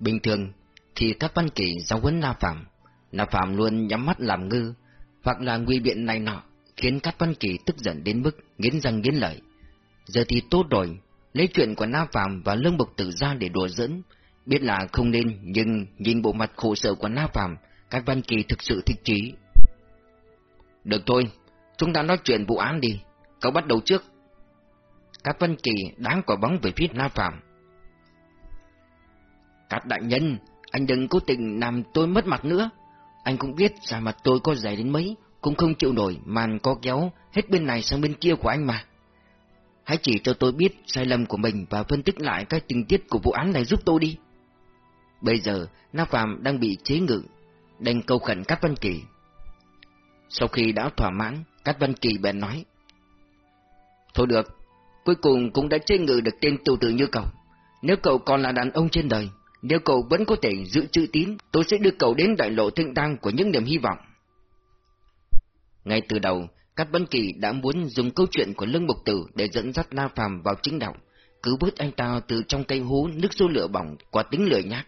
Bình thường, thì các văn kỳ giáo huấn Na Phạm, Na Phạm luôn nhắm mắt làm ngư, hoặc là nguy biện này nọ, khiến các văn kỳ tức giận đến mức nghiến răng nghiến lợi. Giờ thì tốt rồi, lấy chuyện của Na Phạm và Lương Bộc Tử ra để đùa giỡn, biết là không nên, nhưng nhìn bộ mặt khổ sở của Na Phạm, các văn kỳ thực sự thích trí. Được thôi, chúng ta nói chuyện vụ án đi, cậu bắt đầu trước. Các văn kỳ đáng quả bóng về phía Na Phạm. Các đại nhân, anh đừng cố tình làm tôi mất mặt nữa. Anh cũng biết ra mặt tôi có dày đến mấy, cũng không chịu nổi màn co kéo hết bên này sang bên kia của anh mà. Hãy chỉ cho tôi biết sai lầm của mình và phân tích lại các tình tiết của vụ án này giúp tôi đi. Bây giờ, Na Phạm đang bị chế ngự, đành câu khẩn Cát Văn Kỳ. Sau khi đã thỏa mãn, Cát Văn Kỳ bèn nói. Thôi được, cuối cùng cũng đã chế ngự được tên tù tử như cậu. Nếu cậu còn là đàn ông trên đời, nếu cậu vẫn có thể giữ chữ tín, tôi sẽ đưa cậu đến đại lộ thịnh đăng của những niềm hy vọng. Ngay từ đầu, các Văn Kỳ đã muốn dùng câu chuyện của Lương Mục Tử để dẫn dắt Na Phàm vào chính đạo, cứ bước anh ta từ trong cây hú nước sôi lửa bỏng qua tính lười nhác.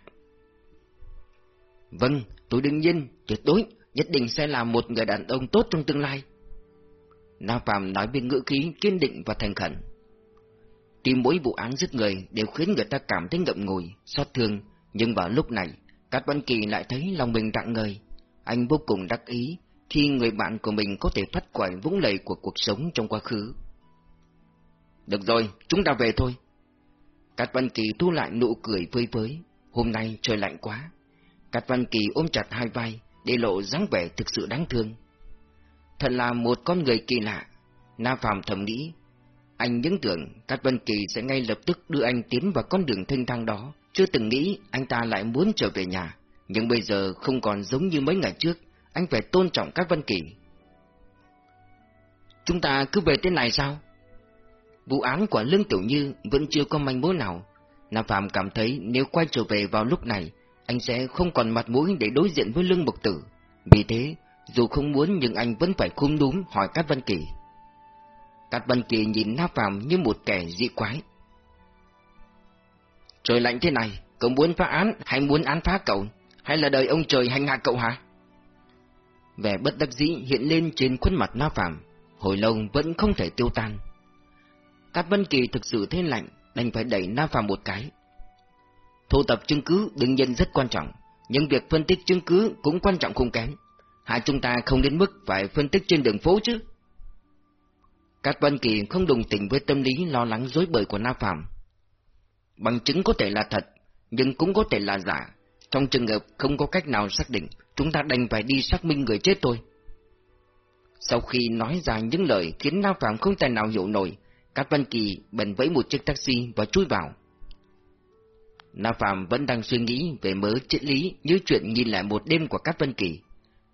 Vâng, tôi đương nhiên, tuyệt đối, nhất định sẽ là một người đàn ông tốt trong tương lai. Na Phạm nói bên ngữ khí kiên định và thành khẩn. Tìm mỗi vụ án giết người đều khiến người ta cảm thấy ngậm ngùi, xót thương, nhưng vào lúc này, Cát Văn Kỳ lại thấy lòng mình rạng ngời. Anh vô cùng đắc ý khi người bạn của mình có thể thoát khỏi vũng lầy của cuộc sống trong quá khứ. Được rồi, chúng ta về thôi. Cát Văn Kỳ thu lại nụ cười vơi với, hôm nay trời lạnh quá. Cát Văn Kỳ ôm chặt hai vai, để lộ dáng vẻ thực sự đáng thương. Thật là một con người kỳ lạ, Na Phạm thầm nghĩ. Anh những tưởng Cát Văn Kỳ sẽ ngay lập tức đưa anh tiến vào con đường thanh thang đó, chưa từng nghĩ anh ta lại muốn trở về nhà, nhưng bây giờ không còn giống như mấy ngày trước, anh phải tôn trọng Cát Văn Kỳ. Chúng ta cứ về thế này sao? Vụ án của Lương Tiểu Như vẫn chưa có manh mối nào. Nam Phạm cảm thấy nếu quay trở về vào lúc này, anh sẽ không còn mặt mũi để đối diện với Lương Bộc Tử. Vì thế, dù không muốn nhưng anh vẫn phải khum núm hỏi Cát Văn Kỳ. Cát Vân Kỳ nhìn Na Phạm như một kẻ dị quái. Trời lạnh thế này, cậu muốn phá án hay muốn án phá cậu, hay là đời ông trời hành hạ cậu hả? Vẻ bất đắc dĩ hiện lên trên khuôn mặt Na Phạm, hồi lâu vẫn không thể tiêu tan. Cát Vân Kỳ thực sự thấy lạnh, đành phải đẩy Na Phạm một cái. Thu tập chứng cứ đương nhiên rất quan trọng, nhưng việc phân tích chứng cứ cũng quan trọng không kém. Hai chúng ta không đến mức phải phân tích trên đường phố chứ. Cát Văn Kỳ không đồng tình với tâm lý lo lắng dối bời của Na Phạm. Bằng chứng có thể là thật, nhưng cũng có thể là giả. Trong trường hợp không có cách nào xác định, chúng ta đành phải đi xác minh người chết thôi. Sau khi nói ra những lời khiến Na Phạm không thể nào hiểu nổi, Cát Văn Kỳ bèn vẫy một chiếc taxi và chui vào. Na Phạm vẫn đang suy nghĩ về mớ triết lý như chuyện nhìn lại một đêm của Cát Văn Kỳ,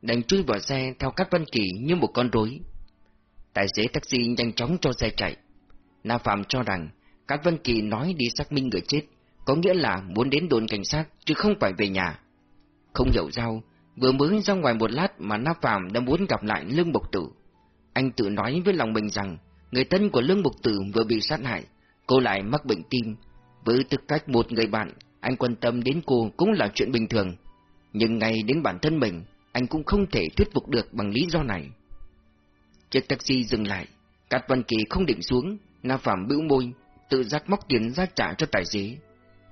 đành chui vào xe theo Cát Văn Kỳ như một con rối. Tài xế taxi nhanh chóng cho xe chạy. Na Phạm cho rằng Cát Văn Kỳ nói đi xác minh người chết, có nghĩa là muốn đến đồn cảnh sát chứ không phải về nhà. Không hiểu sao, vừa mới ra ngoài một lát mà Na Phạm đã muốn gặp lại Lương Bộc Tử. Anh tự nói với lòng mình rằng người thân của Lương Bộc Tử vừa bị sát hại, cô lại mắc bệnh tim. Với tư cách một người bạn, anh quan tâm đến cô cũng là chuyện bình thường. Nhưng ngay đến bản thân mình, anh cũng không thể thuyết phục được bằng lý do này. Chiếc taxi dừng lại, Cát Văn Kỳ không định xuống, Na Phạm bĩu môi, tự giác móc tiền ra trả cho tài xế.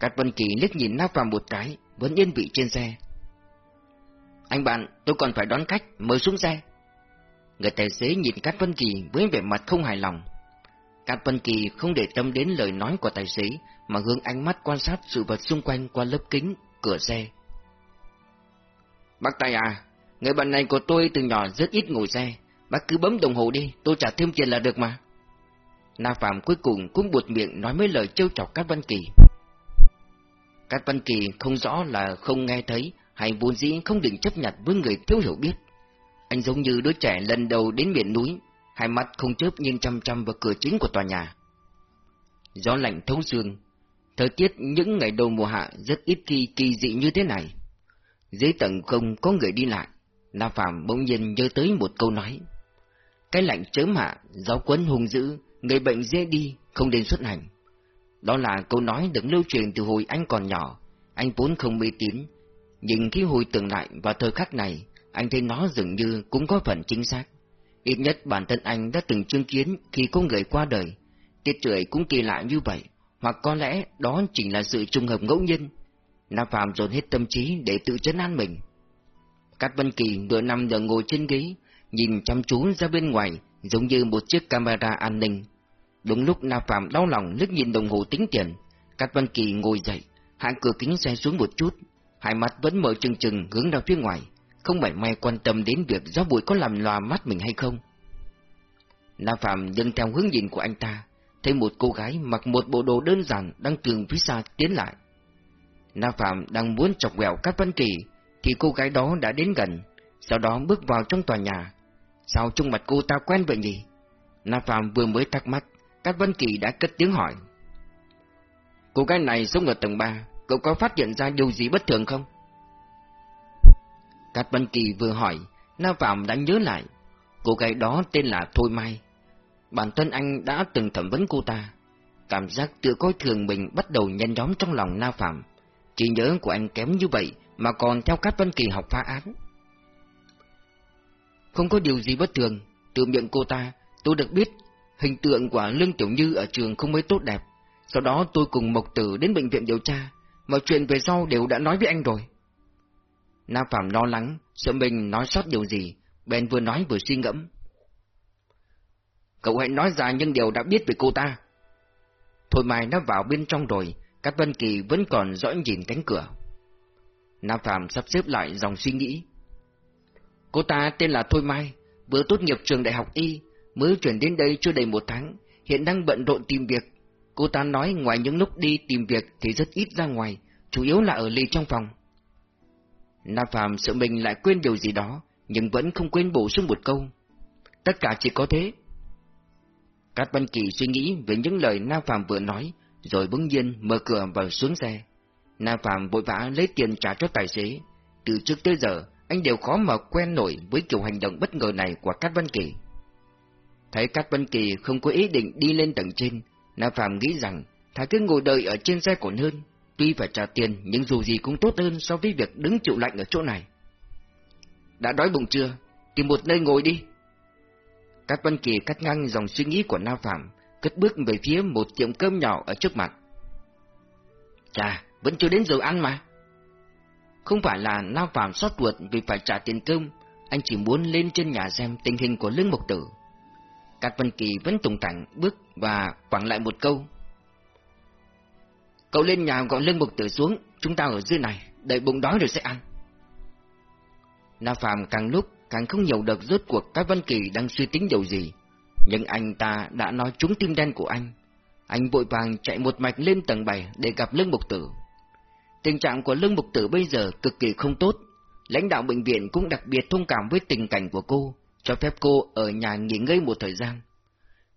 Cát Văn Kỳ liếc nhìn Na Phạm một cái, vẫn yên vị trên xe. Anh bạn, tôi còn phải đón khách, mời xuống xe. Người tài xế nhìn Cát Văn Kỳ với vẻ mặt không hài lòng. Cát Văn Kỳ không để tâm đến lời nói của tài xế, mà hướng ánh mắt quan sát sự vật xung quanh qua lớp kính, cửa xe. Bác Tài à, người bạn này của tôi từ nhỏ rất ít ngồi xe, bác cứ bấm đồng hồ đi, tôi trả thêm tiền là được mà. Na Phạm cuối cùng cũng buột miệng nói mấy lời trêu chọc Cát Văn Kỳ. Cát Văn Kỳ không rõ là không nghe thấy hay vốn dĩ không định chấp nhận với người thiếu hiểu biết. Anh giống như đứa trẻ lần đầu đến miền núi, hai mắt không chớp nhìn chăm chăm vào cửa chính của tòa nhà. Gió lạnh thấu xương, thời tiết những ngày đầu mùa hạ rất ít khi kỳ dị như thế này. Dưới tầng không có người đi lại, Na Phạm bỗng nhiên nhớ tới một câu nói. Cái lạnh chớm hạ, giáo quấn hung dữ, người bệnh dễ đi, không nên xuất hành. Đó là câu nói được lưu truyền từ hồi anh còn nhỏ, Anh vốn không mê tín, nhưng khi hồi tưởng lại vào thời khắc này, anh thấy nó dường như cũng có phần chính xác. Ít nhất bản thân anh đã từng chứng kiến khi có người qua đời. Tiết trời cũng kỳ lạ như vậy, hoặc có lẽ đó chỉ là sự trùng hợp ngẫu nhiên. Na Phạm dồn hết tâm trí để tự chấn an mình. Cát Vân Kỳ nửa năm giờ ngồi trên ghế, nhìn chăm chú ra bên ngoài, giống như một chiếc camera an ninh. Đúng lúc Na Phạm đau lòng lướt nhìn đồng hồ tính tiền, Cát Văn Kỳ ngồi dậy, hạ cửa kính xe xuống một chút, hai mắt vẫn mở trừng trừng hướng ra phía ngoài, không mảy may quan tâm đến việc gió bụi có làm lòa mắt mình hay không. Na Phạm dâng theo hướng nhìn của anh ta, thấy một cô gái mặc một bộ đồ đơn giản đang tường phía xa tiến lại. Na Phạm đang muốn chọc ghẹo Cát Văn Kỳ, thì cô gái đó đã đến gần, sau đó bước vào trong tòa nhà. Sao trông mặt cô ta quen vậy nhỉ? Na Phạm vừa mới thắc mắc, Cát Vân Kỳ đã cất tiếng hỏi. Cô gái này sống ở tầng 3, cậu có phát hiện ra điều gì bất thường không? Cát Vân Kỳ vừa hỏi, Na Phạm đã nhớ lại. Cô gái đó tên là Thôi Mai. Bản thân anh đã từng thẩm vấn cô ta. Cảm giác tự coi thường mình bắt đầu nhân nhóm trong lòng Na Phạm. Chỉ nhớ của anh kém như vậy mà còn theo Cát Vân Kỳ học phá án. Không có điều gì bất thường, từ miệng cô ta, tôi được biết hình tượng của Lương Tiểu Như ở trường không mấy tốt đẹp. Sau đó tôi cùng Mộc Tử đến bệnh viện điều tra, mọi chuyện về sau đều đã nói với anh rồi. Na Phạm lo lắng, sợ mình nói sót điều gì, bèn vừa nói vừa suy ngẫm. Cậu hãy nói ra những điều đã biết về cô ta. Thôi Mai nó vào bên trong rồi, các Vân Kỳ vẫn còn dõi nhìn cánh cửa. Na Phạm sắp xếp lại dòng suy nghĩ. Cô ta tên là Thôi Mai, vừa tốt nghiệp trường đại học Y, mới chuyển đến đây chưa đầy một tháng, hiện đang bận rộn tìm việc. Cô ta nói ngoài những lúc đi tìm việc thì rất ít ra ngoài, chủ yếu là ở lì trong phòng. Na Phạm sợ mình lại quên điều gì đó, nhưng vẫn không quên bổ sung một câu. Tất cả chỉ có thế. Cát Văn Kỳ suy nghĩ về những lời Na Phạm vừa nói, rồi bỗng nhiên mở cửa và xuống xe. Na Phạm vội vã lấy tiền trả cho tài xế. Từ trước tới giờ, anh đều khó mà quen nổi với kiểu hành động bất ngờ này của Cát Văn Kỳ. Thấy Cát Văn Kỳ không có ý định đi lên tầng trên, Na Phạm nghĩ rằng thà cứ ngồi đợi ở trên xe còn hơn. Tuy phải trả tiền nhưng dù gì cũng tốt hơn so với việc đứng chịu lạnh ở chỗ này. Đã đói bụng chưa? Tìm một nơi ngồi đi. Cát Văn Kỳ cắt ngang dòng suy nghĩ của Na Phạm, cất bước về phía một tiệm cơm nhỏ ở trước mặt. Chà, vẫn chưa đến giờ ăn mà. Không phải là lao vào xót ruột vì phải trả tiền công, anh chỉ muốn lên trên nhà xem tình hình của Lương Mộc Tử. Cát Văn Kỳ vẫn tùng tảnh bước và quẳng lại một câu. Cậu lên nhà gọi Lương Mộc Tử xuống, chúng ta ở dưới này, đợi bụng đói rồi sẽ ăn. Na Phạm càng lúc càng không hiểu được rốt cuộc Cát Văn Kỳ đang suy tính điều gì, nhưng anh ta đã nói trúng tim đen của anh. Anh vội vàng chạy một mạch lên tầng 7 để gặp Lương Mục Tử. Tình trạng của Lương Mục Tử bây giờ cực kỳ không tốt. Lãnh đạo bệnh viện cũng đặc biệt thông cảm với tình cảnh của cô, cho phép cô ở nhà nghỉ ngơi một thời gian.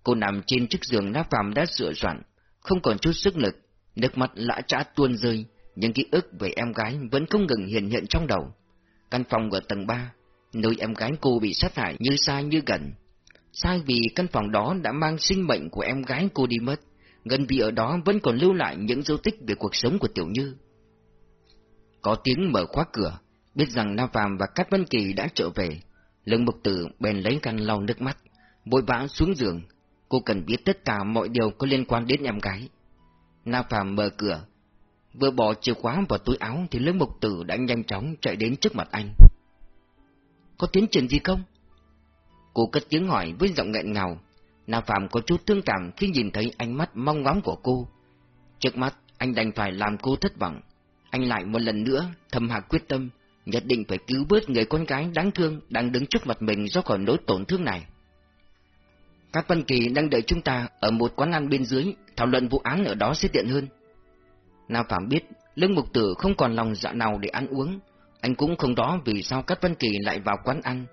Cô nằm trên chiếc giường lá phàm đã sửa soạn, không còn chút sức lực, nước mắt lã trã tuôn rơi, những ký ức về em gái vẫn không ngừng hiện hiện trong đầu. Căn phòng ở tầng 3, nơi em gái cô bị sát hại như xa như gần. Sai vì căn phòng đó đã mang sinh mệnh của em gái cô đi mất, gần vì ở đó vẫn còn lưu lại những dấu tích về cuộc sống của Tiểu Như. Có tiếng mở khóa cửa, biết rằng Na Phạm và Cát Vân Kỳ đã trở về. Lương Mục Tử bèn lấy khăn lau nước mắt, vội vã xuống giường. Cô cần biết tất cả mọi điều có liên quan đến em gái. Na Phạm mở cửa, vừa bỏ chìa khóa vào túi áo thì Lương Mục Tử đã nhanh chóng chạy đến trước mặt anh. Có tiến triển gì không? Cô cất tiếng hỏi với giọng nghẹn ngào. Na Phạm có chút thương cảm khi nhìn thấy ánh mắt mong ngóng của cô. Trước mắt, anh đành phải làm cô thất vọng. Anh lại một lần nữa thầm hạ quyết tâm, nhất định phải cứu bớt người con gái đáng thương đang đứng trước mặt mình do khỏi nỗi tổn thương này. Các Văn Kỳ đang đợi chúng ta ở một quán ăn bên dưới, thảo luận vụ án ở đó sẽ tiện hơn. Nào Phạm biết, Lương Mục Tử không còn lòng dạ nào để ăn uống, anh cũng không đó vì sao Cát Văn Kỳ lại vào quán ăn,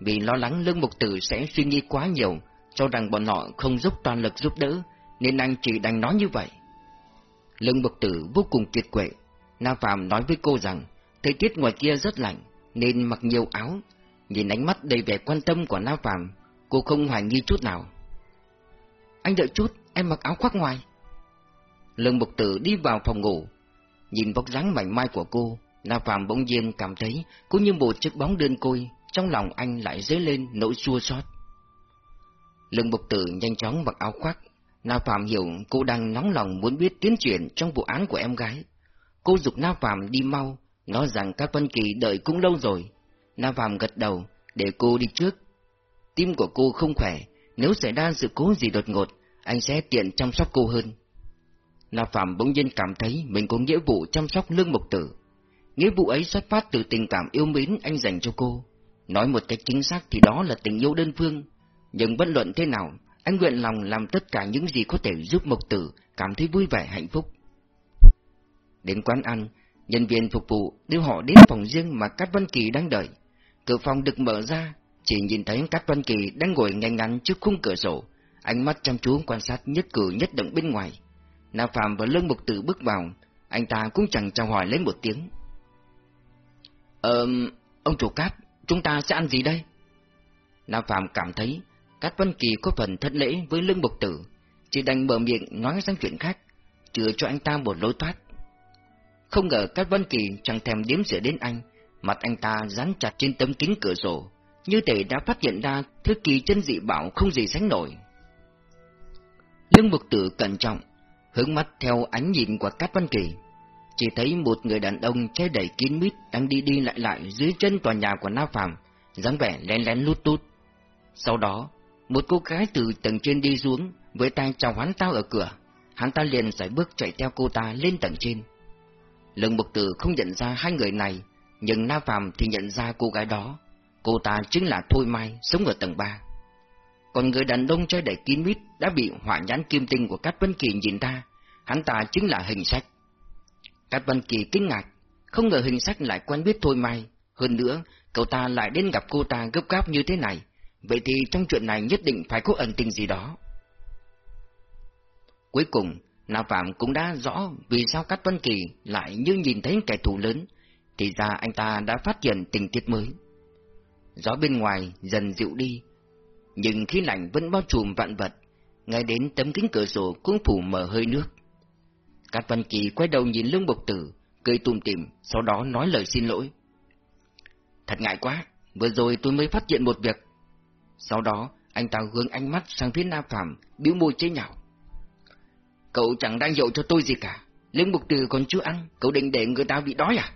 vì lo lắng Lương Mục Tử sẽ suy nghĩ quá nhiều, cho rằng bọn họ không giúp toàn lực giúp đỡ, nên anh chỉ đành nói như vậy. Lương Mục Tử vô cùng kiệt quệ, Na Phạm nói với cô rằng, thời tiết ngoài kia rất lạnh, nên mặc nhiều áo. Nhìn ánh mắt đầy vẻ quan tâm của Na Phạm, cô không hoài nghi chút nào. Anh đợi chút, em mặc áo khoác ngoài. Lương Mục Tử đi vào phòng ngủ. Nhìn vóc dáng mảnh mai của cô, Na Phạm bỗng nhiên cảm thấy cô như một chiếc bóng đơn côi, trong lòng anh lại dấy lên nỗi chua xót. Lương Bục Tử nhanh chóng mặc áo khoác, Na Phạm hiểu cô đang nóng lòng muốn biết tiến triển trong vụ án của em gái. Cô dục Na Phạm đi mau, nói rằng các Vân Kỳ đợi cũng lâu rồi. Na Phạm gật đầu, để cô đi trước. Tim của cô không khỏe, nếu xảy ra sự cố gì đột ngột, anh sẽ tiện chăm sóc cô hơn. Na Phạm bỗng nhiên cảm thấy mình có nghĩa vụ chăm sóc Lương Mục Tử. Nghĩa vụ ấy xuất phát từ tình cảm yêu mến anh dành cho cô. Nói một cách chính xác thì đó là tình yêu đơn phương. Nhưng bất luận thế nào, anh nguyện lòng làm tất cả những gì có thể giúp Mộc Tử cảm thấy vui vẻ hạnh phúc. Đến quán ăn, nhân viên phục vụ đưa họ đến phòng riêng mà Cát Văn Kỳ đang đợi. Cửa phòng được mở ra, chỉ nhìn thấy Cát Văn Kỳ đang ngồi ngay ngắn trước khung cửa sổ, ánh mắt chăm chú quan sát nhất cử nhất động bên ngoài. Na Phạm và Lương Mục Tử bước vào, anh ta cũng chẳng chào hỏi lấy một tiếng. Ờ, ông chủ Cát, chúng ta sẽ ăn gì đây? Na Phạm cảm thấy Cát Văn Kỳ có phần thất lễ với Lương Mục Tử, chỉ đành mở miệng nói sang chuyện khác, chừa cho anh ta một lối thoát. Không ngờ Cát Văn Kỳ chẳng thèm điếm sửa đến anh, mặt anh ta dán chặt trên tấm kính cửa sổ, như thể đã phát hiện ra thứ kỳ chân dị bảo không gì sánh nổi. Lương Mục Tử cẩn trọng, hướng mắt theo ánh nhìn của Cát Văn Kỳ. Chỉ thấy một người đàn ông che đầy kín mít đang đi đi lại lại dưới chân tòa nhà của Na Phạm, dáng vẻ lén lén lút tút. Sau đó, một cô gái từ tầng trên đi xuống, với tay chào hắn ta ở cửa. Hắn ta liền giải bước chạy theo cô ta lên tầng trên. Lương Mục Tử không nhận ra hai người này, nhưng Na Phạm thì nhận ra cô gái đó. Cô ta chính là Thôi Mai, sống ở tầng 3. Còn người đàn ông chơi đầy kín mít đã bị hỏa nhãn kim tinh của Cát Vân Kỳ nhìn ra, hắn ta chính là hình sách. Cát Vân Kỳ kinh ngạc, không ngờ hình sách lại quen biết Thôi Mai, hơn nữa, cậu ta lại đến gặp cô ta gấp gáp như thế này, vậy thì trong chuyện này nhất định phải có ẩn tình gì đó. Cuối cùng, Na Phạm cũng đã rõ vì sao Cát Vân Kỳ lại như nhìn thấy kẻ thù lớn, thì ra anh ta đã phát hiện tình tiết mới. Gió bên ngoài dần dịu đi, nhưng khí lạnh vẫn bao trùm vạn vật, ngay đến tấm kính cửa sổ cũng phủ mờ hơi nước. Cát Văn Kỳ quay đầu nhìn Lương Bộc Tử, cười tùm tìm, sau đó nói lời xin lỗi. Thật ngại quá, vừa rồi tôi mới phát hiện một việc. Sau đó, anh ta hướng ánh mắt sang phía Na Phạm, biểu môi chế nhạo. Cậu chẳng đang dậu cho tôi gì cả, Lương Bộc Tử còn chưa ăn, cậu định để người ta bị đói à?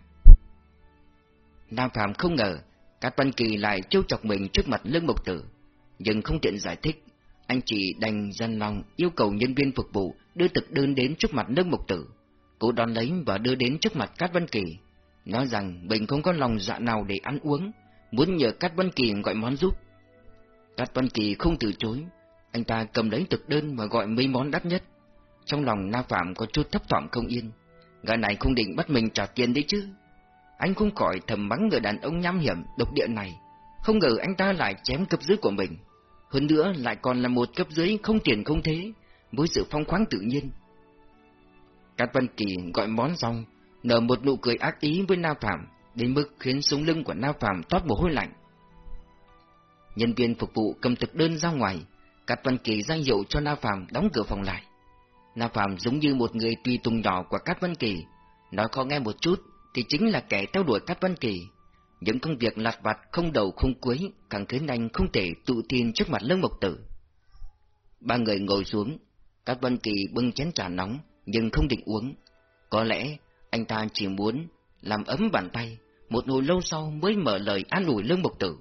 Nam Phạm không ngờ, Cát Văn Kỳ lại trêu chọc mình trước mặt Lương Bộc Tử nhưng không tiện giải thích. Anh chỉ đành dân lòng yêu cầu nhân viên phục vụ đưa thực đơn đến trước mặt lương mục tử. Cô đón lấy và đưa đến trước mặt Cát Văn Kỳ, nói rằng mình không có lòng dạ nào để ăn uống, muốn nhờ Cát Văn Kỳ gọi món giúp. Cát Văn Kỳ không từ chối, anh ta cầm lấy thực đơn và gọi mấy món đắt nhất. Trong lòng Na Phạm có chút thấp thỏm không yên, gã này không định bắt mình trả tiền đấy chứ. Anh không khỏi thầm mắng người đàn ông nham hiểm, độc địa này, không ngờ anh ta lại chém cấp dưới của mình. Hơn nữa lại còn là một cấp dưới không tiền không thế, với sự phong khoáng tự nhiên. Cát Văn Kỳ gọi món xong, nở một nụ cười ác ý với Na Phạm, đến mức khiến sống lưng của Na Phạm toát mồ hôi lạnh. Nhân viên phục vụ cầm thực đơn ra ngoài, Cát Văn Kỳ ra hiệu cho Na Phạm đóng cửa phòng lại. La Phạm giống như một người tùy tùng nhỏ của Cát Văn Kỳ, nói khó nghe một chút thì chính là kẻ theo đuổi Cát Văn Kỳ, những công việc lặt vặt không đầu không cuối càng khiến anh không thể tự tin trước mặt Lương Mộc Tử. Ba người ngồi xuống, Cát Văn Kỳ bưng chén trà nóng nhưng không định uống. Có lẽ anh ta chỉ muốn làm ấm bàn tay, một hồi lâu sau mới mở lời an ủi Lương Mộc Tử.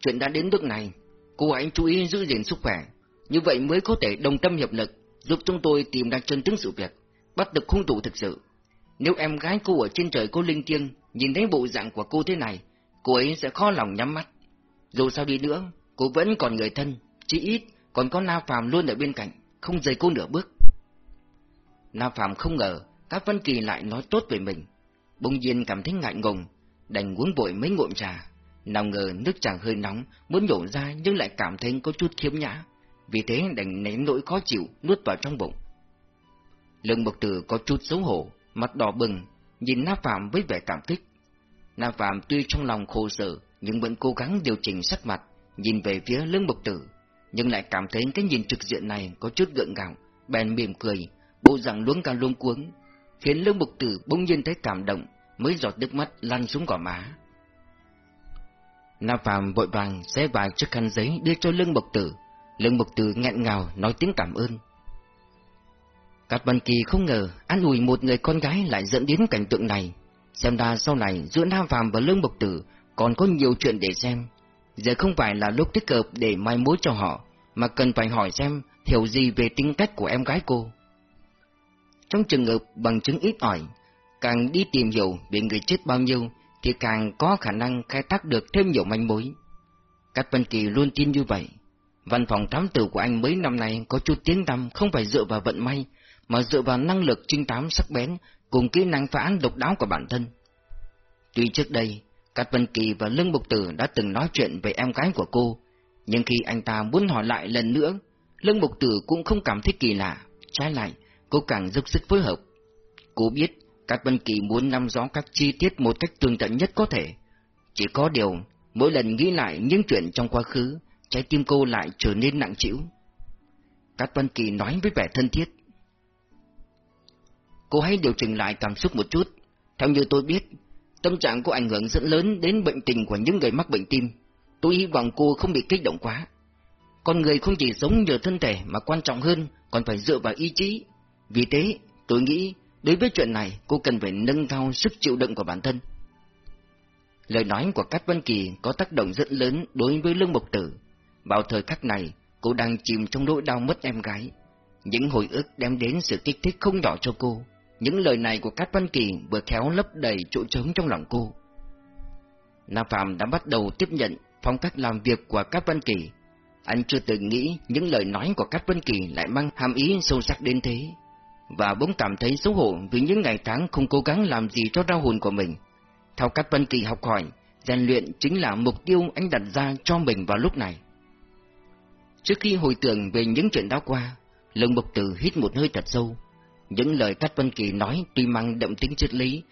Chuyện đã đến nước này, cô anh chú ý giữ gìn sức khỏe, như vậy mới có thể đồng tâm hiệp lực, giúp chúng tôi tìm ra chân tướng sự việc, bắt được hung thủ thực sự. Nếu em gái cô ở trên trời cô linh thiêng nhìn thấy bộ dạng của cô thế này, cô ấy sẽ khó lòng nhắm mắt. Dù sao đi nữa, cô vẫn còn người thân, chỉ ít còn có Na Phạm luôn ở bên cạnh, không rời cô nửa bước. Na Phạm không ngờ các văn Kỳ lại nói tốt về mình, bỗng nhiên cảm thấy ngại ngùng, đành uống vội mấy ngụm trà. Nào ngờ nước trà hơi nóng, muốn nhổ ra nhưng lại cảm thấy có chút khiếm nhã, vì thế đành nén nỗi khó chịu nuốt vào trong bụng. Lương Mộc Tử có chút xấu hổ, mặt đỏ bừng, nhìn Na Phạm với vẻ cảm kích. Na Phạm tuy trong lòng khổ sở, nhưng vẫn cố gắng điều chỉnh sắc mặt, nhìn về phía lưng bộc tử, nhưng lại cảm thấy cái nhìn trực diện này có chút gượng gạo, bèn mỉm cười, bộ dạng luống ca luống cuống, khiến lương mục tử bỗng nhiên thấy cảm động, mới giọt nước mắt lăn xuống gò má. Na Phạm vội vàng xé vài chiếc khăn giấy đưa cho lương mục tử, lương mục tử nghẹn ngào nói tiếng cảm ơn. Cát Văn Kỳ không ngờ an ủi một người con gái lại dẫn đến cảnh tượng này, xem ra sau này giữa Nam Phạm và lương mục tử còn có nhiều chuyện để xem. Giờ không phải là lúc thích hợp để mai mối cho họ, mà cần phải hỏi xem hiểu gì về tính cách của em gái cô. Trong trường hợp bằng chứng ít ỏi, càng đi tìm hiểu về người chết bao nhiêu thì càng có khả năng khai thác được thêm nhiều manh mối. Cát Văn Kỳ luôn tin như vậy. Văn phòng thám tử của anh mấy năm nay có chút tiếng tăm không phải dựa vào vận may, mà dựa vào năng lực trinh tám sắc bén cùng kỹ năng phá án độc đáo của bản thân. Tuy trước đây, Cát Vân Kỳ và Lương Bục Tử đã từng nói chuyện về em gái của cô, nhưng khi anh ta muốn hỏi lại lần nữa, Lương Bục Tử cũng không cảm thấy kỳ lạ, trái lại, cô càng dốc sức phối hợp. Cô biết Cát Vân Kỳ muốn nắm rõ các chi tiết một cách tường tận nhất có thể. Chỉ có điều, mỗi lần nghĩ lại những chuyện trong quá khứ, trái tim cô lại trở nên nặng trĩu. Cát Văn Kỳ nói với vẻ thân thiết. Cô hãy điều chỉnh lại cảm xúc một chút. Theo như tôi biết, tâm trạng có ảnh hưởng rất lớn đến bệnh tình của những người mắc bệnh tim. Tôi hy vọng cô không bị kích động quá. Con người không chỉ sống nhờ thân thể mà quan trọng hơn còn phải dựa vào ý chí. Vì thế, tôi nghĩ đối với chuyện này cô cần phải nâng cao sức chịu đựng của bản thân. Lời nói của Cát Văn Kỳ có tác động rất lớn đối với Lương Mộc Tử. Vào thời khắc này, cô đang chìm trong nỗi đau mất em gái. Những hồi ức đem đến sự kích thích không nhỏ cho cô. Những lời này của Cát Văn Kỳ vừa khéo lấp đầy chỗ trống trong lòng cô. Na Phạm đã bắt đầu tiếp nhận phong cách làm việc của Cát Văn Kỳ. Anh chưa từng nghĩ những lời nói của Cát Văn Kỳ lại mang hàm ý sâu sắc đến thế. Và bỗng cảm thấy xấu hổ vì những ngày tháng không cố gắng làm gì cho đau hồn của mình. Theo Cát Văn Kỳ học hỏi, rèn luyện chính là mục tiêu anh đặt ra cho mình vào lúc này. Trước khi hồi tưởng về những chuyện đã qua, Lương Mục Tử hít một hơi thật sâu, những lời Cát Vân Kỳ nói tuy mang đậm tính triết lý,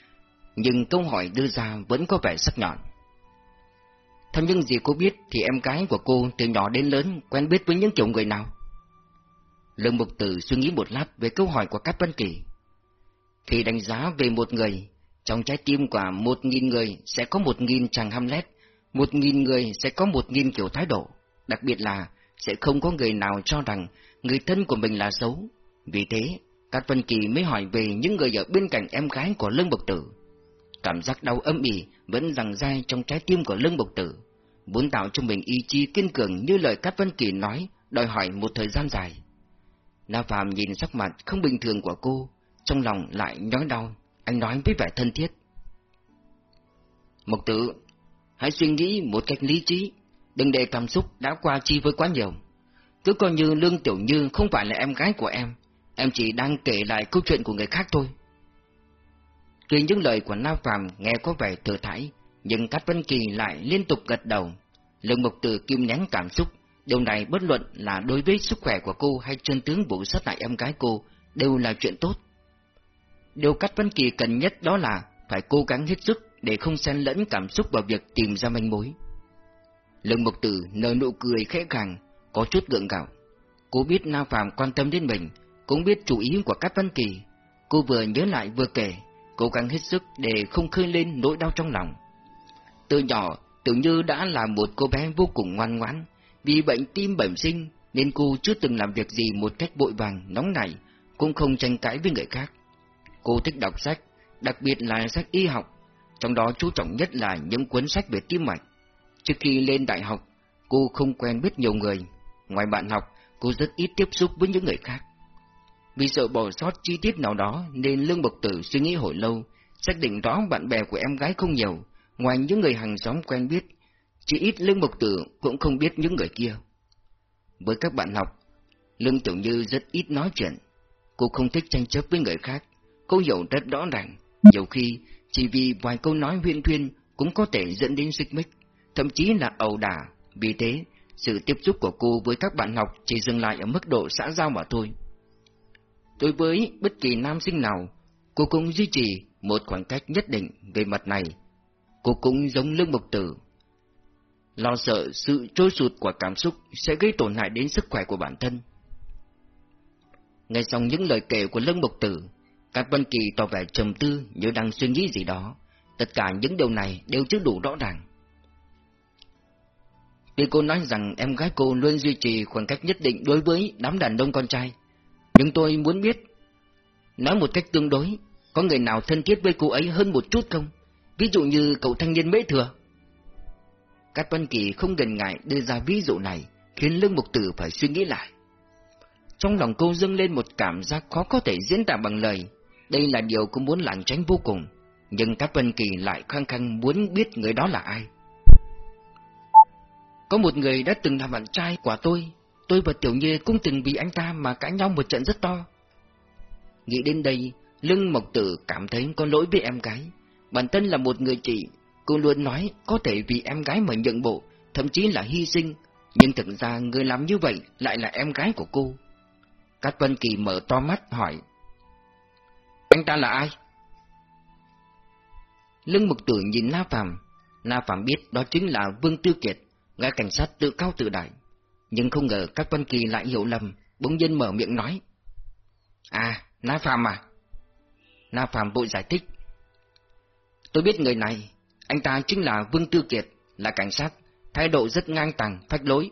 nhưng câu hỏi đưa ra vẫn có vẻ sắc nhọn. Theo những gì cô biết thì em gái của cô từ nhỏ đến lớn quen biết với những kiểu người nào? Lương Mục Tử suy nghĩ một lát về câu hỏi của Cát Vân Kỳ. Khi đánh giá về một người, trong trái tim của một nghìn người sẽ có một nghìn chàng Hamlet, một nghìn người sẽ có một nghìn kiểu thái độ, đặc biệt là sẽ không có người nào cho rằng người thân của mình là xấu. Vì thế, Cát Vân Kỳ mới hỏi về những người ở bên cạnh em gái của Lương Bộc Tử. Cảm giác đau âm ỉ vẫn rằng dai trong trái tim của Lương Bộc Tử, muốn tạo cho mình ý chí kiên cường như lời Cát Vân Kỳ nói, đòi hỏi một thời gian dài. Na Phạm nhìn sắc mặt không bình thường của cô, trong lòng lại nhói đau, anh nói với vẻ thân thiết. Mộc tử, hãy suy nghĩ một cách lý trí, đừng để cảm xúc đã qua chi với quá nhiều. Cứ coi như Lương Tiểu Như không phải là em gái của em, Em chỉ đang kể lại câu chuyện của người khác thôi. Tuy những lời của Na Phạm nghe có vẻ thừa thải, nhưng Cát Vân Kỳ lại liên tục gật đầu. Lương Mục Tử kim nén cảm xúc, điều này bất luận là đối với sức khỏe của cô hay chân tướng vụ sát hại em gái cô, đều là chuyện tốt. Điều Cát Vân Kỳ cần nhất đó là phải cố gắng hết sức để không xen lẫn cảm xúc vào việc tìm ra manh mối. Lương Mộc Tử nở nụ cười khẽ khàng, có chút gượng gạo. Cô biết Na Phạm quan tâm đến mình, cũng biết chủ ý của Cát Văn Kỳ. Cô vừa nhớ lại vừa kể, cố gắng hết sức để không khơi lên nỗi đau trong lòng. Từ nhỏ, tưởng như đã là một cô bé vô cùng ngoan ngoãn, vì bệnh tim bẩm sinh nên cô chưa từng làm việc gì một cách bội vàng, nóng nảy, cũng không tranh cãi với người khác. Cô thích đọc sách, đặc biệt là sách y học, trong đó chú trọng nhất là những cuốn sách về tim mạch. Trước khi lên đại học, cô không quen biết nhiều người, ngoài bạn học, cô rất ít tiếp xúc với những người khác. Vì sợ bỏ sót chi tiết nào đó nên Lương Bộc Tử suy nghĩ hồi lâu, xác định rõ bạn bè của em gái không nhiều, ngoài những người hàng xóm quen biết, chỉ ít Lương Bộc Tử cũng không biết những người kia. Với các bạn học, Lương Tiểu Như rất ít nói chuyện, cô không thích tranh chấp với người khác, cô hiểu rất rõ ràng, nhiều khi chỉ vì vài câu nói huyên thuyên cũng có thể dẫn đến xích mích, thậm chí là ẩu đả, vì thế sự tiếp xúc của cô với các bạn học chỉ dừng lại ở mức độ xã giao mà thôi. Đối với bất kỳ nam sinh nào, cô cũng duy trì một khoảng cách nhất định về mặt này. Cô cũng giống lương mục tử. Lo sợ sự trôi sụt của cảm xúc sẽ gây tổn hại đến sức khỏe của bản thân. Nghe xong những lời kể của Lương Mục Tử, các Vân Kỳ tỏ vẻ trầm tư như đang suy nghĩ gì đó. Tất cả những điều này đều chưa đủ rõ ràng. Tuy cô nói rằng em gái cô luôn duy trì khoảng cách nhất định đối với đám đàn đông con trai, nhưng tôi muốn biết, nói một cách tương đối, có người nào thân thiết với cô ấy hơn một chút không? Ví dụ như cậu thanh niên mễ thừa. Cát Văn Kỳ không gần ngại đưa ra ví dụ này, khiến Lương Mục Tử phải suy nghĩ lại. Trong lòng cô dâng lên một cảm giác khó có thể diễn tả bằng lời, đây là điều cô muốn lảng tránh vô cùng, nhưng Cát Văn Kỳ lại khăng khăng muốn biết người đó là ai. Có một người đã từng là bạn trai của tôi, tôi và Tiểu Như cũng từng vì anh ta mà cãi nhau một trận rất to. Nghĩ đến đây, Lưng Mộc Tử cảm thấy có lỗi với em gái. Bản thân là một người chị, cô luôn nói có thể vì em gái mà nhận bộ, thậm chí là hy sinh, nhưng thực ra người làm như vậy lại là em gái của cô. Cát Vân Kỳ mở to mắt hỏi. Anh ta là ai? Lưng Mộc Tử nhìn la Phạm, la Phạm biết đó chính là Vương Tư Kiệt, gã cảnh sát tự cao tự đại. Nhưng không ngờ các Vân Kỳ lại hiểu lầm, bỗng nhiên mở miệng nói. À, Na Phạm à? Na Phạm vội giải thích. Tôi biết người này, anh ta chính là Vương Tư Kiệt, là cảnh sát, thái độ rất ngang tàng, phách lối.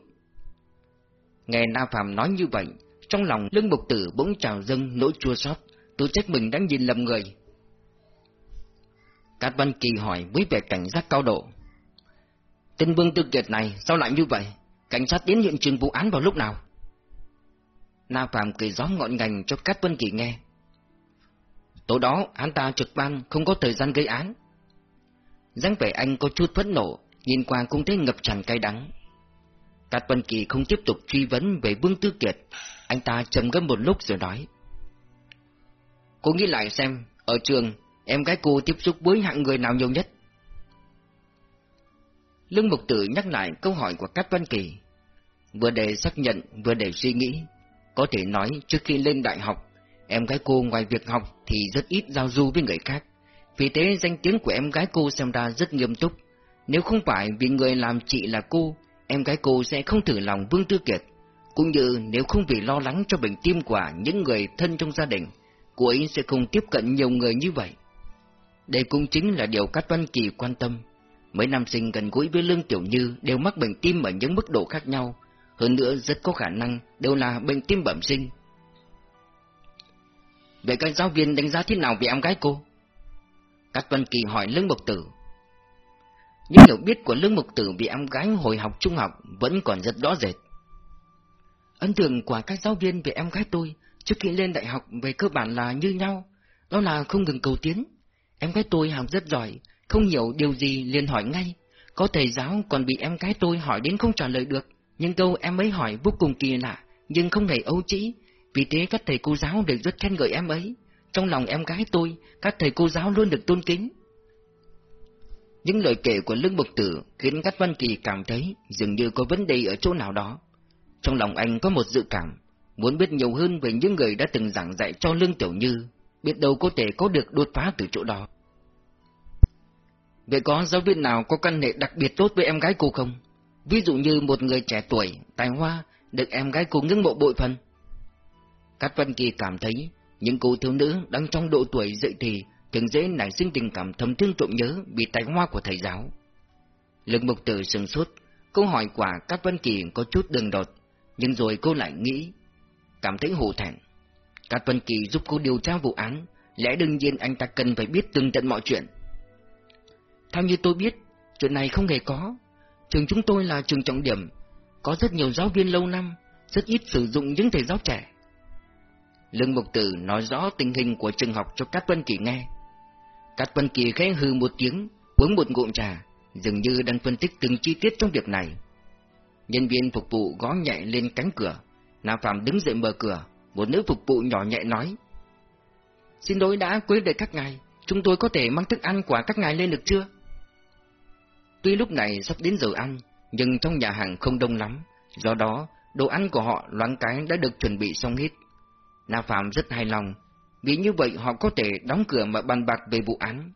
Nghe Na Phạm nói như vậy, trong lòng lưng bục tử bỗng trào dâng nỗi chua xót, tôi trách mình đã nhìn lầm người. Cát Văn Kỳ hỏi với vẻ cảnh giác cao độ. Tên Vương Tư Kiệt này sao lại như vậy? Cảnh sát đến hiện trường vụ án vào lúc nào? Na Phạm cười gió ngọn ngành cho Cát Vân Kỳ nghe. Tối đó, hắn ta trực ban, không có thời gian gây án. dáng vẻ anh có chút phẫn nộ, nhìn qua cũng thấy ngập tràn cay đắng. Cát Vân Kỳ không tiếp tục truy vấn về Vương Tư Kiệt, anh ta trầm ngâm một lúc rồi nói. Cô nghĩ lại xem, ở trường, em gái cô tiếp xúc với hạng người nào nhiều nhất? Lương Mục Tử nhắc lại câu hỏi của Cát Văn Kỳ. Vừa để xác nhận, vừa để suy nghĩ. Có thể nói trước khi lên đại học, em gái cô ngoài việc học thì rất ít giao du với người khác. Vì thế danh tiếng của em gái cô xem ra rất nghiêm túc. Nếu không phải vì người làm chị là cô, em gái cô sẽ không thử lòng Vương Tư Kiệt. Cũng như nếu không vì lo lắng cho bệnh tim của những người thân trong gia đình, cô ấy sẽ không tiếp cận nhiều người như vậy. Đây cũng chính là điều Cát Văn Kỳ quan tâm. Mấy nam sinh gần gũi với Lương Tiểu Như đều mắc bệnh tim ở những mức độ khác nhau, hơn nữa rất có khả năng đều là bệnh tim bẩm sinh. Vậy các giáo viên đánh giá thế nào về em gái cô? Các Văn Kỳ hỏi Lương Mục Tử. Những hiểu biết của Lương Mục Tử về em gái hồi học trung học vẫn còn rất rõ rệt. Ấn tượng của các giáo viên về em gái tôi trước khi lên đại học về cơ bản là như nhau, đó là không ngừng cầu tiến. Em gái tôi học rất giỏi, không hiểu điều gì liền hỏi ngay. Có thầy giáo còn bị em gái tôi hỏi đến không trả lời được, nhưng câu em ấy hỏi vô cùng kỳ lạ, nhưng không hề âu trĩ. Vì thế các thầy cô giáo đều rất khen ngợi em ấy. Trong lòng em gái tôi, các thầy cô giáo luôn được tôn kính. Những lời kể của Lương Bộc Tử khiến các Văn Kỳ cảm thấy dường như có vấn đề ở chỗ nào đó. Trong lòng anh có một dự cảm, muốn biết nhiều hơn về những người đã từng giảng dạy cho Lương Tiểu Như, biết đâu có thể có được đột phá từ chỗ đó. Vậy có giáo viên nào có căn hệ đặc biệt tốt với em gái cô không? Ví dụ như một người trẻ tuổi, tài hoa, được em gái cô ngưỡng mộ bội phần. Cát Văn Kỳ cảm thấy, những cô thiếu nữ đang trong độ tuổi dậy thì thường dễ nảy sinh tình cảm thầm thương trộm nhớ vì tài hoa của thầy giáo. Lực mục tử sừng sốt, câu hỏi của Cát Văn Kỳ có chút đường đột, nhưng rồi cô lại nghĩ, cảm thấy hổ thẹn. Cát Văn Kỳ giúp cô điều tra vụ án, lẽ đương nhiên anh ta cần phải biết từng tận mọi chuyện. Theo như tôi biết, chuyện này không hề có. Trường chúng tôi là trường trọng điểm, có rất nhiều giáo viên lâu năm, rất ít sử dụng những thầy giáo trẻ. Lương Mục Tử nói rõ tình hình của trường học cho Cát Vân Kỳ nghe. Cát Vân Kỳ khẽ hư một tiếng, uống một ngụm trà, dường như đang phân tích từng chi tiết trong việc này. Nhân viên phục vụ gõ nhẹ lên cánh cửa, Nam Phạm đứng dậy mở cửa, một nữ phục vụ nhỏ nhẹ nói. Xin lỗi đã quấy đợi các ngài, chúng tôi có thể mang thức ăn của các ngài lên được chưa? Tuy lúc này sắp đến giờ ăn, nhưng trong nhà hàng không đông lắm, do đó đồ ăn của họ loáng cái đã được chuẩn bị xong hết. Na Phạm rất hài lòng, vì như vậy họ có thể đóng cửa mà bàn bạc về vụ án.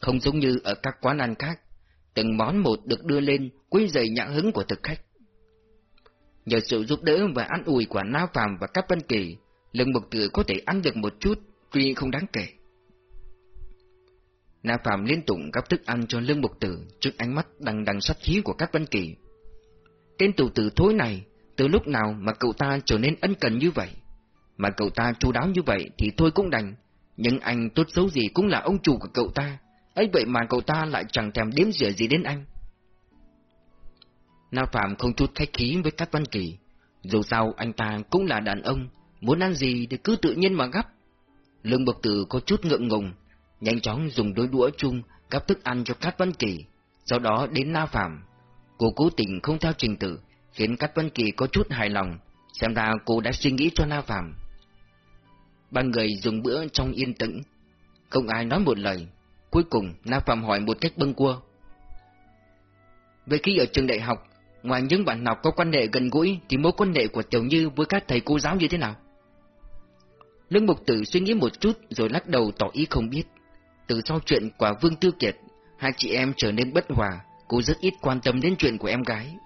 Không giống như ở các quán ăn khác, từng món một được đưa lên quấy dày nhã hứng của thực khách. Nhờ sự giúp đỡ và ăn ủi của Na Phạm và các Vân Kỳ, Lương Mục Tử có thể ăn được một chút, tuy không đáng kể. Na Phạm liên tục gắp thức ăn cho Lương Mục Tử trước ánh mắt đằng đằng sát khí của các văn Kỳ. Tên tù tử thối này, từ lúc nào mà cậu ta trở nên ân cần như vậy? Mà cậu ta chu đáo như vậy thì thôi cũng đành, nhưng anh tốt xấu gì cũng là ông chủ của cậu ta, ấy vậy mà cậu ta lại chẳng thèm đếm rửa gì đến anh. Na Phạm không chút khách khí với các Văn Kỳ, dù sao anh ta cũng là đàn ông, muốn ăn gì thì cứ tự nhiên mà gấp. Lương Bộc Tử có chút ngượng ngùng, nhanh chóng dùng đôi đũa chung gắp thức ăn cho Cát Văn Kỳ, sau đó đến Na Phạm. Cô cố tình không theo trình tự, khiến Cát Văn Kỳ có chút hài lòng, xem ra cô đã suy nghĩ cho Na Phạm. Ba người dùng bữa trong yên tĩnh, không ai nói một lời. Cuối cùng, Na Phạm hỏi một cách bâng cua. Về khi ở trường đại học, ngoài những bạn học có quan hệ gần gũi, thì mối quan hệ của Tiểu Như với các thầy cô giáo như thế nào? Lương Mục Tử suy nghĩ một chút rồi lắc đầu tỏ ý không biết. Từ sau chuyện quả Vương Tư Kiệt, hai chị em trở nên bất hòa, cô rất ít quan tâm đến chuyện của em gái.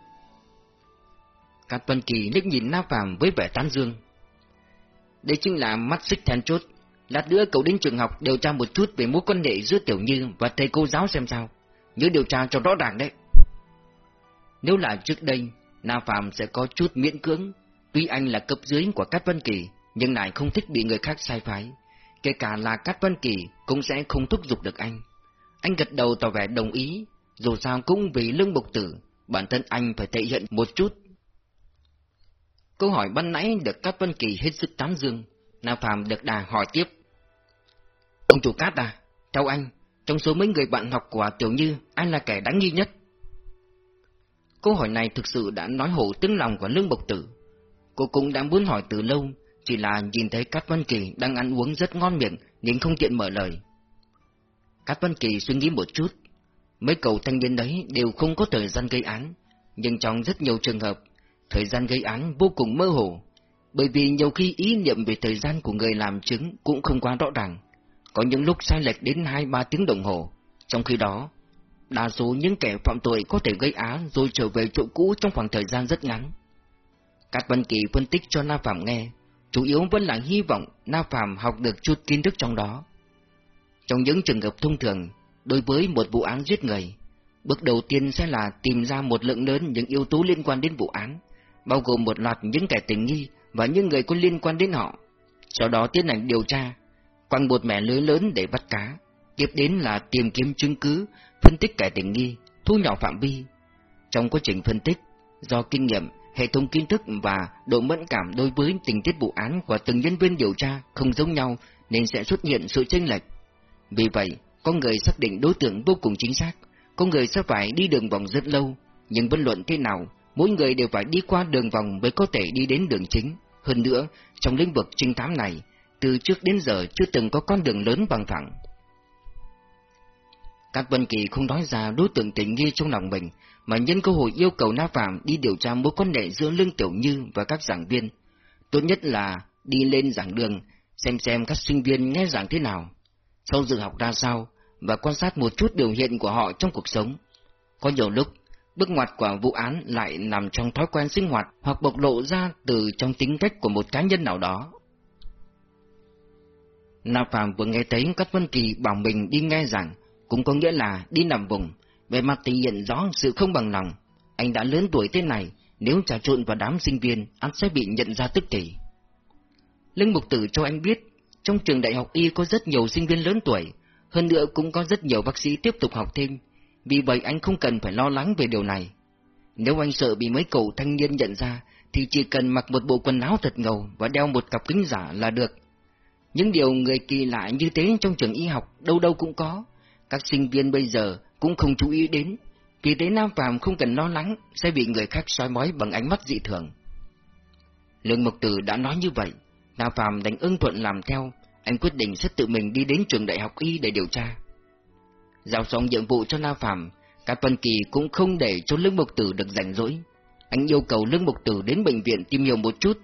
Cát Vân Kỳ liếc nhìn Na Phạm với vẻ tán dương. Đây chính là mắt xích then chốt. Lát nữa cậu đến trường học điều tra một chút về mối quan hệ giữa Tiểu Như và thầy cô giáo xem sao. Nhớ điều tra cho rõ ràng đấy. Nếu là trước đây, Na Phạm sẽ có chút miễn cưỡng. Tuy anh là cấp dưới của Cát Vân Kỳ, nhưng lại không thích bị người khác sai phái. Kể cả là Cát Văn Kỳ cũng sẽ không thúc giục được anh. Anh gật đầu tỏ vẻ đồng ý, dù sao cũng vì lương bục tử, bản thân anh phải thể hiện một chút Câu hỏi ban nãy được Cát Văn Kỳ hết sức tán dương, Na Phạm được đà hỏi tiếp. Ông chủ Cát à, theo anh, trong số mấy người bạn học của Tiểu Như, ai là kẻ đáng nghi nhất? Câu hỏi này thực sự đã nói hổ tiếng lòng của Lương Bộc Tử. Cô cũng đã muốn hỏi từ lâu, chỉ là nhìn thấy Cát văn Kỳ đang ăn uống rất ngon miệng nên không tiện mở lời. Cát văn Kỳ suy nghĩ một chút, mấy cậu thanh niên đấy đều không có thời gian gây án, nhưng trong rất nhiều trường hợp thời gian gây án vô cùng mơ hồ, bởi vì nhiều khi ý niệm về thời gian của người làm chứng cũng không quá rõ ràng, có những lúc sai lệch đến 2-3 tiếng đồng hồ, trong khi đó, đa số những kẻ phạm tội có thể gây án rồi trở về chỗ cũ trong khoảng thời gian rất ngắn. Các Văn Kỳ phân tích cho Na Phạm nghe, chủ yếu vẫn là hy vọng Na Phạm học được chút kiến thức trong đó. Trong những trường hợp thông thường, đối với một vụ án giết người, bước đầu tiên sẽ là tìm ra một lượng lớn những yếu tố liên quan đến vụ án, bao gồm một loạt những kẻ tình nghi và những người có liên quan đến họ. Sau đó tiến hành điều tra, quăng một mẻ lưới lớn để bắt cá. Tiếp đến là tìm kiếm chứng cứ, phân tích kẻ tình nghi, thu nhỏ phạm vi. Trong quá trình phân tích, do kinh nghiệm, hệ thống kiến thức và độ mẫn cảm đối với tình tiết vụ án của từng nhân viên điều tra không giống nhau nên sẽ xuất hiện sự chênh lệch. Vì vậy, có người xác định đối tượng vô cùng chính xác, có người sẽ phải đi đường vòng rất lâu, nhưng bất luận thế nào, mỗi người đều phải đi qua đường vòng mới có thể đi đến đường chính. Hơn nữa, trong lĩnh vực trinh thám này, từ trước đến giờ chưa từng có con đường lớn bằng phẳng. Các Vân Kỳ không nói ra đối tượng tình nghi trong lòng mình, mà nhân cơ hội yêu cầu Na Phạm đi điều tra mối quan hệ giữa Lương Tiểu Như và các giảng viên. Tốt nhất là đi lên giảng đường, xem xem các sinh viên nghe giảng thế nào, sau dự học ra sao, và quan sát một chút biểu hiện của họ trong cuộc sống. Có nhiều lúc, Bước ngoặt của vụ án lại nằm trong thói quen sinh hoạt hoặc bộc lộ ra từ trong tính cách của một cá nhân nào đó. Na Phạm vừa nghe thấy các Vân Kỳ bảo mình đi nghe giảng, cũng có nghĩa là đi nằm vùng, về mặt thể hiện rõ sự không bằng lòng. Anh đã lớn tuổi thế này, nếu trà trộn vào đám sinh viên, anh sẽ bị nhận ra tức thì. Linh Mục Tử cho anh biết, trong trường đại học Y có rất nhiều sinh viên lớn tuổi, hơn nữa cũng có rất nhiều bác sĩ tiếp tục học thêm, vì vậy anh không cần phải lo lắng về điều này. Nếu anh sợ bị mấy cậu thanh niên nhận ra, thì chỉ cần mặc một bộ quần áo thật ngầu và đeo một cặp kính giả là được. Những điều người kỳ lạ như thế trong trường y học đâu đâu cũng có, các sinh viên bây giờ cũng không chú ý đến, vì thế Nam Phàm không cần lo lắng sẽ bị người khác soi mói bằng ánh mắt dị thường. Lương Mộc Tử đã nói như vậy, Nam Phàm đánh ưng thuận làm theo, anh quyết định sẽ tự mình đi đến trường đại học y để điều tra. Giao xong nhiệm vụ cho nam Phạm, cả tuần Kỳ cũng không để cho Lương Mộc Tử được rảnh rỗi. Anh yêu cầu Lương Mộc Tử đến bệnh viện tìm hiểu một chút.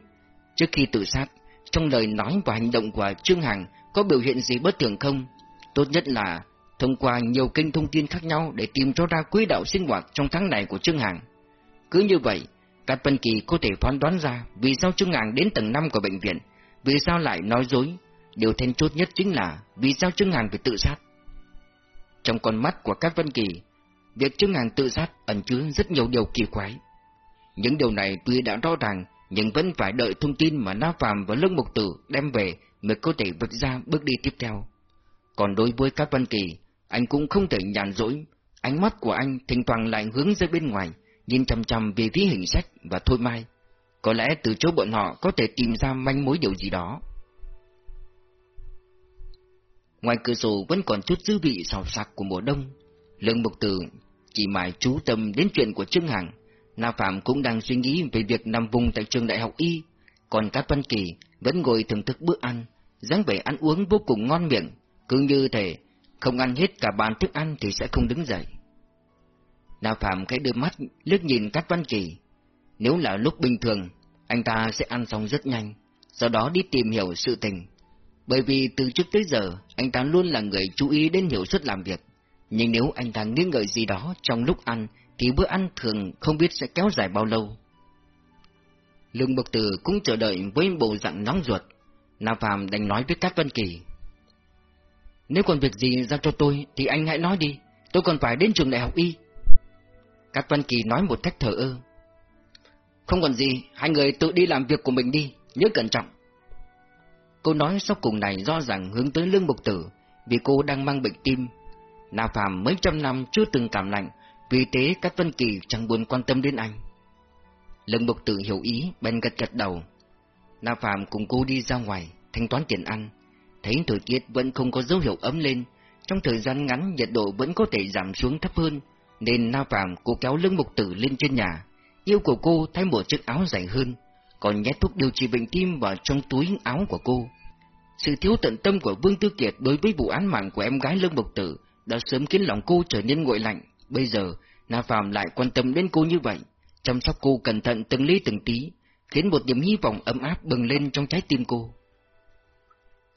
Trước khi tự sát, trong lời nói và hành động của Trương Hằng có biểu hiện gì bất thường không? Tốt nhất là thông qua nhiều kênh thông tin khác nhau để tìm cho ra quỹ đạo sinh hoạt trong tháng này của Trương Hằng. Cứ như vậy, Cát Vân Kỳ có thể phán đoán ra vì sao Trương Hằng đến tầng 5 của bệnh viện, vì sao lại nói dối? Điều then chốt nhất chính là vì sao Trương hằng phải tự sát? Trong con mắt của các Vân Kỳ, việc Trương hằng tự sát ẩn chứa rất nhiều điều kỳ quái. Những điều này tuy đã rõ ràng, nhưng vẫn phải đợi thông tin mà Na Phạm và Lương Mục Tử đem về mới có thể vượt ra bước đi tiếp theo. Còn đối với các văn Kỳ, anh cũng không thể nhàn rỗi, ánh mắt của anh thỉnh thoảng lại hướng ra bên ngoài, nhìn chăm chăm về phía hình sách và Thôi Mai. Có lẽ từ chỗ bọn họ có thể tìm ra manh mối điều gì đó. Ngoài cửa sổ vẫn còn chút dư vị xào sạc của mùa đông. Lương Mục Tử chỉ mãi chú tâm đến chuyện của Trương Hằng. Na Phạm cũng đang suy nghĩ về việc nằm vùng tại trường đại học Y, còn các Văn Kỳ vẫn ngồi thưởng thức bữa ăn, dáng vẻ ăn uống vô cùng ngon miệng, cứ như thể không ăn hết cả bàn thức ăn thì sẽ không đứng dậy. Đào Phạm cái đôi mắt liếc nhìn các Văn Kỳ. Nếu là lúc bình thường, anh ta sẽ ăn xong rất nhanh, sau đó đi tìm hiểu sự tình. Bởi vì từ trước tới giờ, anh ta luôn là người chú ý đến hiệu suất làm việc. Nhưng nếu anh ta nghi ngờ gì đó trong lúc ăn, thì bữa ăn thường không biết sẽ kéo dài bao lâu. Lương Bậc Tử cũng chờ đợi với bộ dạng nóng ruột. Na Phạm đành nói với các văn Kỳ. Nếu còn việc gì giao cho tôi, thì anh hãy nói đi, tôi còn phải đến trường đại học Y. Cát Văn Kỳ nói một cách thở ơ. Không còn gì, hai người tự đi làm việc của mình đi, nhớ cẩn trọng. Câu nói sau cùng này do rằng hướng tới lương mục tử, vì cô đang mang bệnh tim. Na Phạm mấy trăm năm chưa từng cảm lạnh, vì thế Cát Văn Kỳ chẳng buồn quan tâm đến anh. Lương mục tử hiểu ý, bên gật gật đầu. Na Phạm cùng cô đi ra ngoài, thanh toán tiền ăn. Thấy thời tiết vẫn không có dấu hiệu ấm lên, trong thời gian ngắn nhiệt độ vẫn có thể giảm xuống thấp hơn, nên Na Phạm cô kéo lưng mục tử lên trên nhà, yêu cầu cô thay một chiếc áo dày hơn, còn nhét thuốc điều trị bệnh tim vào trong túi áo của cô. Sự thiếu tận tâm của Vương Tư Kiệt đối với vụ án mạng của em gái Lương Mộc Tử đã sớm khiến lòng cô trở nên nguội lạnh. Bây giờ, Na Phạm lại quan tâm đến cô như vậy, chăm sóc cô cẩn thận từng ly từng tí, khiến một niềm hy vọng ấm áp bừng lên trong trái tim cô.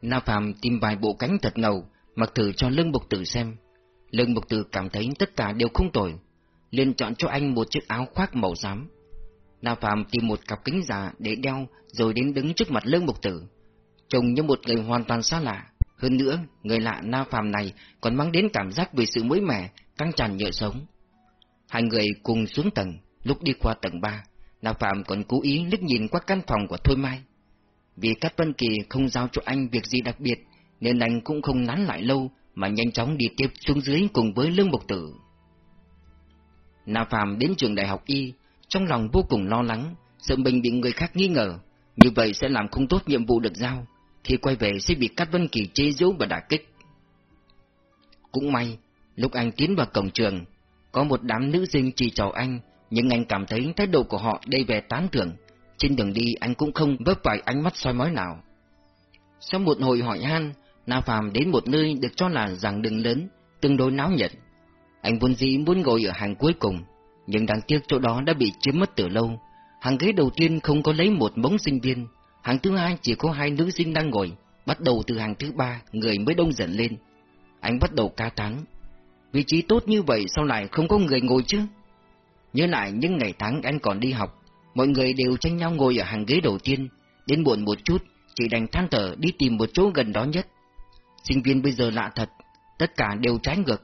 Na Phạm tìm vài bộ cánh thật ngầu, mặc thử cho Lương Bộc Tử xem. Lương Bộc Tử cảm thấy tất cả đều không tồi, liền chọn cho anh một chiếc áo khoác màu xám. Na Phạm tìm một cặp kính giả để đeo rồi đến đứng trước mặt Lương Bộc Tử trông như một người hoàn toàn xa lạ. Hơn nữa, người lạ na Phạm này còn mang đến cảm giác về sự mới mẻ, căng tràn nhựa sống. Hai người cùng xuống tầng, lúc đi qua tầng ba, Na Phạm còn cố ý liếc nhìn qua căn phòng của Thôi Mai. Vì Cát Vân Kỳ không giao cho anh việc gì đặc biệt, nên anh cũng không nán lại lâu, mà nhanh chóng đi tiếp xuống dưới cùng với Lương Mục Tử. Na Phạm đến trường đại học Y, trong lòng vô cùng lo lắng, sợ mình bị người khác nghi ngờ, như vậy sẽ làm không tốt nhiệm vụ được giao khi quay về sẽ bị Cát Vân Kỳ chế giễu và đả kích. Cũng may, lúc anh tiến vào cổng trường, có một đám nữ sinh chỉ chào anh, nhưng anh cảm thấy thái độ của họ đầy vẻ tán thưởng. Trên đường đi anh cũng không vấp phải ánh mắt soi mói nào. Sau một hồi hỏi han, Na Phạm đến một nơi được cho là giảng đường lớn, tương đối náo nhiệt. Anh vốn dĩ muốn ngồi ở hàng cuối cùng, nhưng đáng tiếc chỗ đó đã bị chiếm mất từ lâu. Hàng ghế đầu tiên không có lấy một bóng sinh viên, Hàng thứ hai chỉ có hai nữ sinh đang ngồi, bắt đầu từ hàng thứ ba, người mới đông dần lên. Anh bắt đầu ca tán. Vị trí tốt như vậy sao lại không có người ngồi chứ? Nhớ lại những ngày tháng anh còn đi học, mọi người đều tranh nhau ngồi ở hàng ghế đầu tiên, đến buồn một chút, chỉ đành than thở đi tìm một chỗ gần đó nhất. Sinh viên bây giờ lạ thật, tất cả đều trái ngược.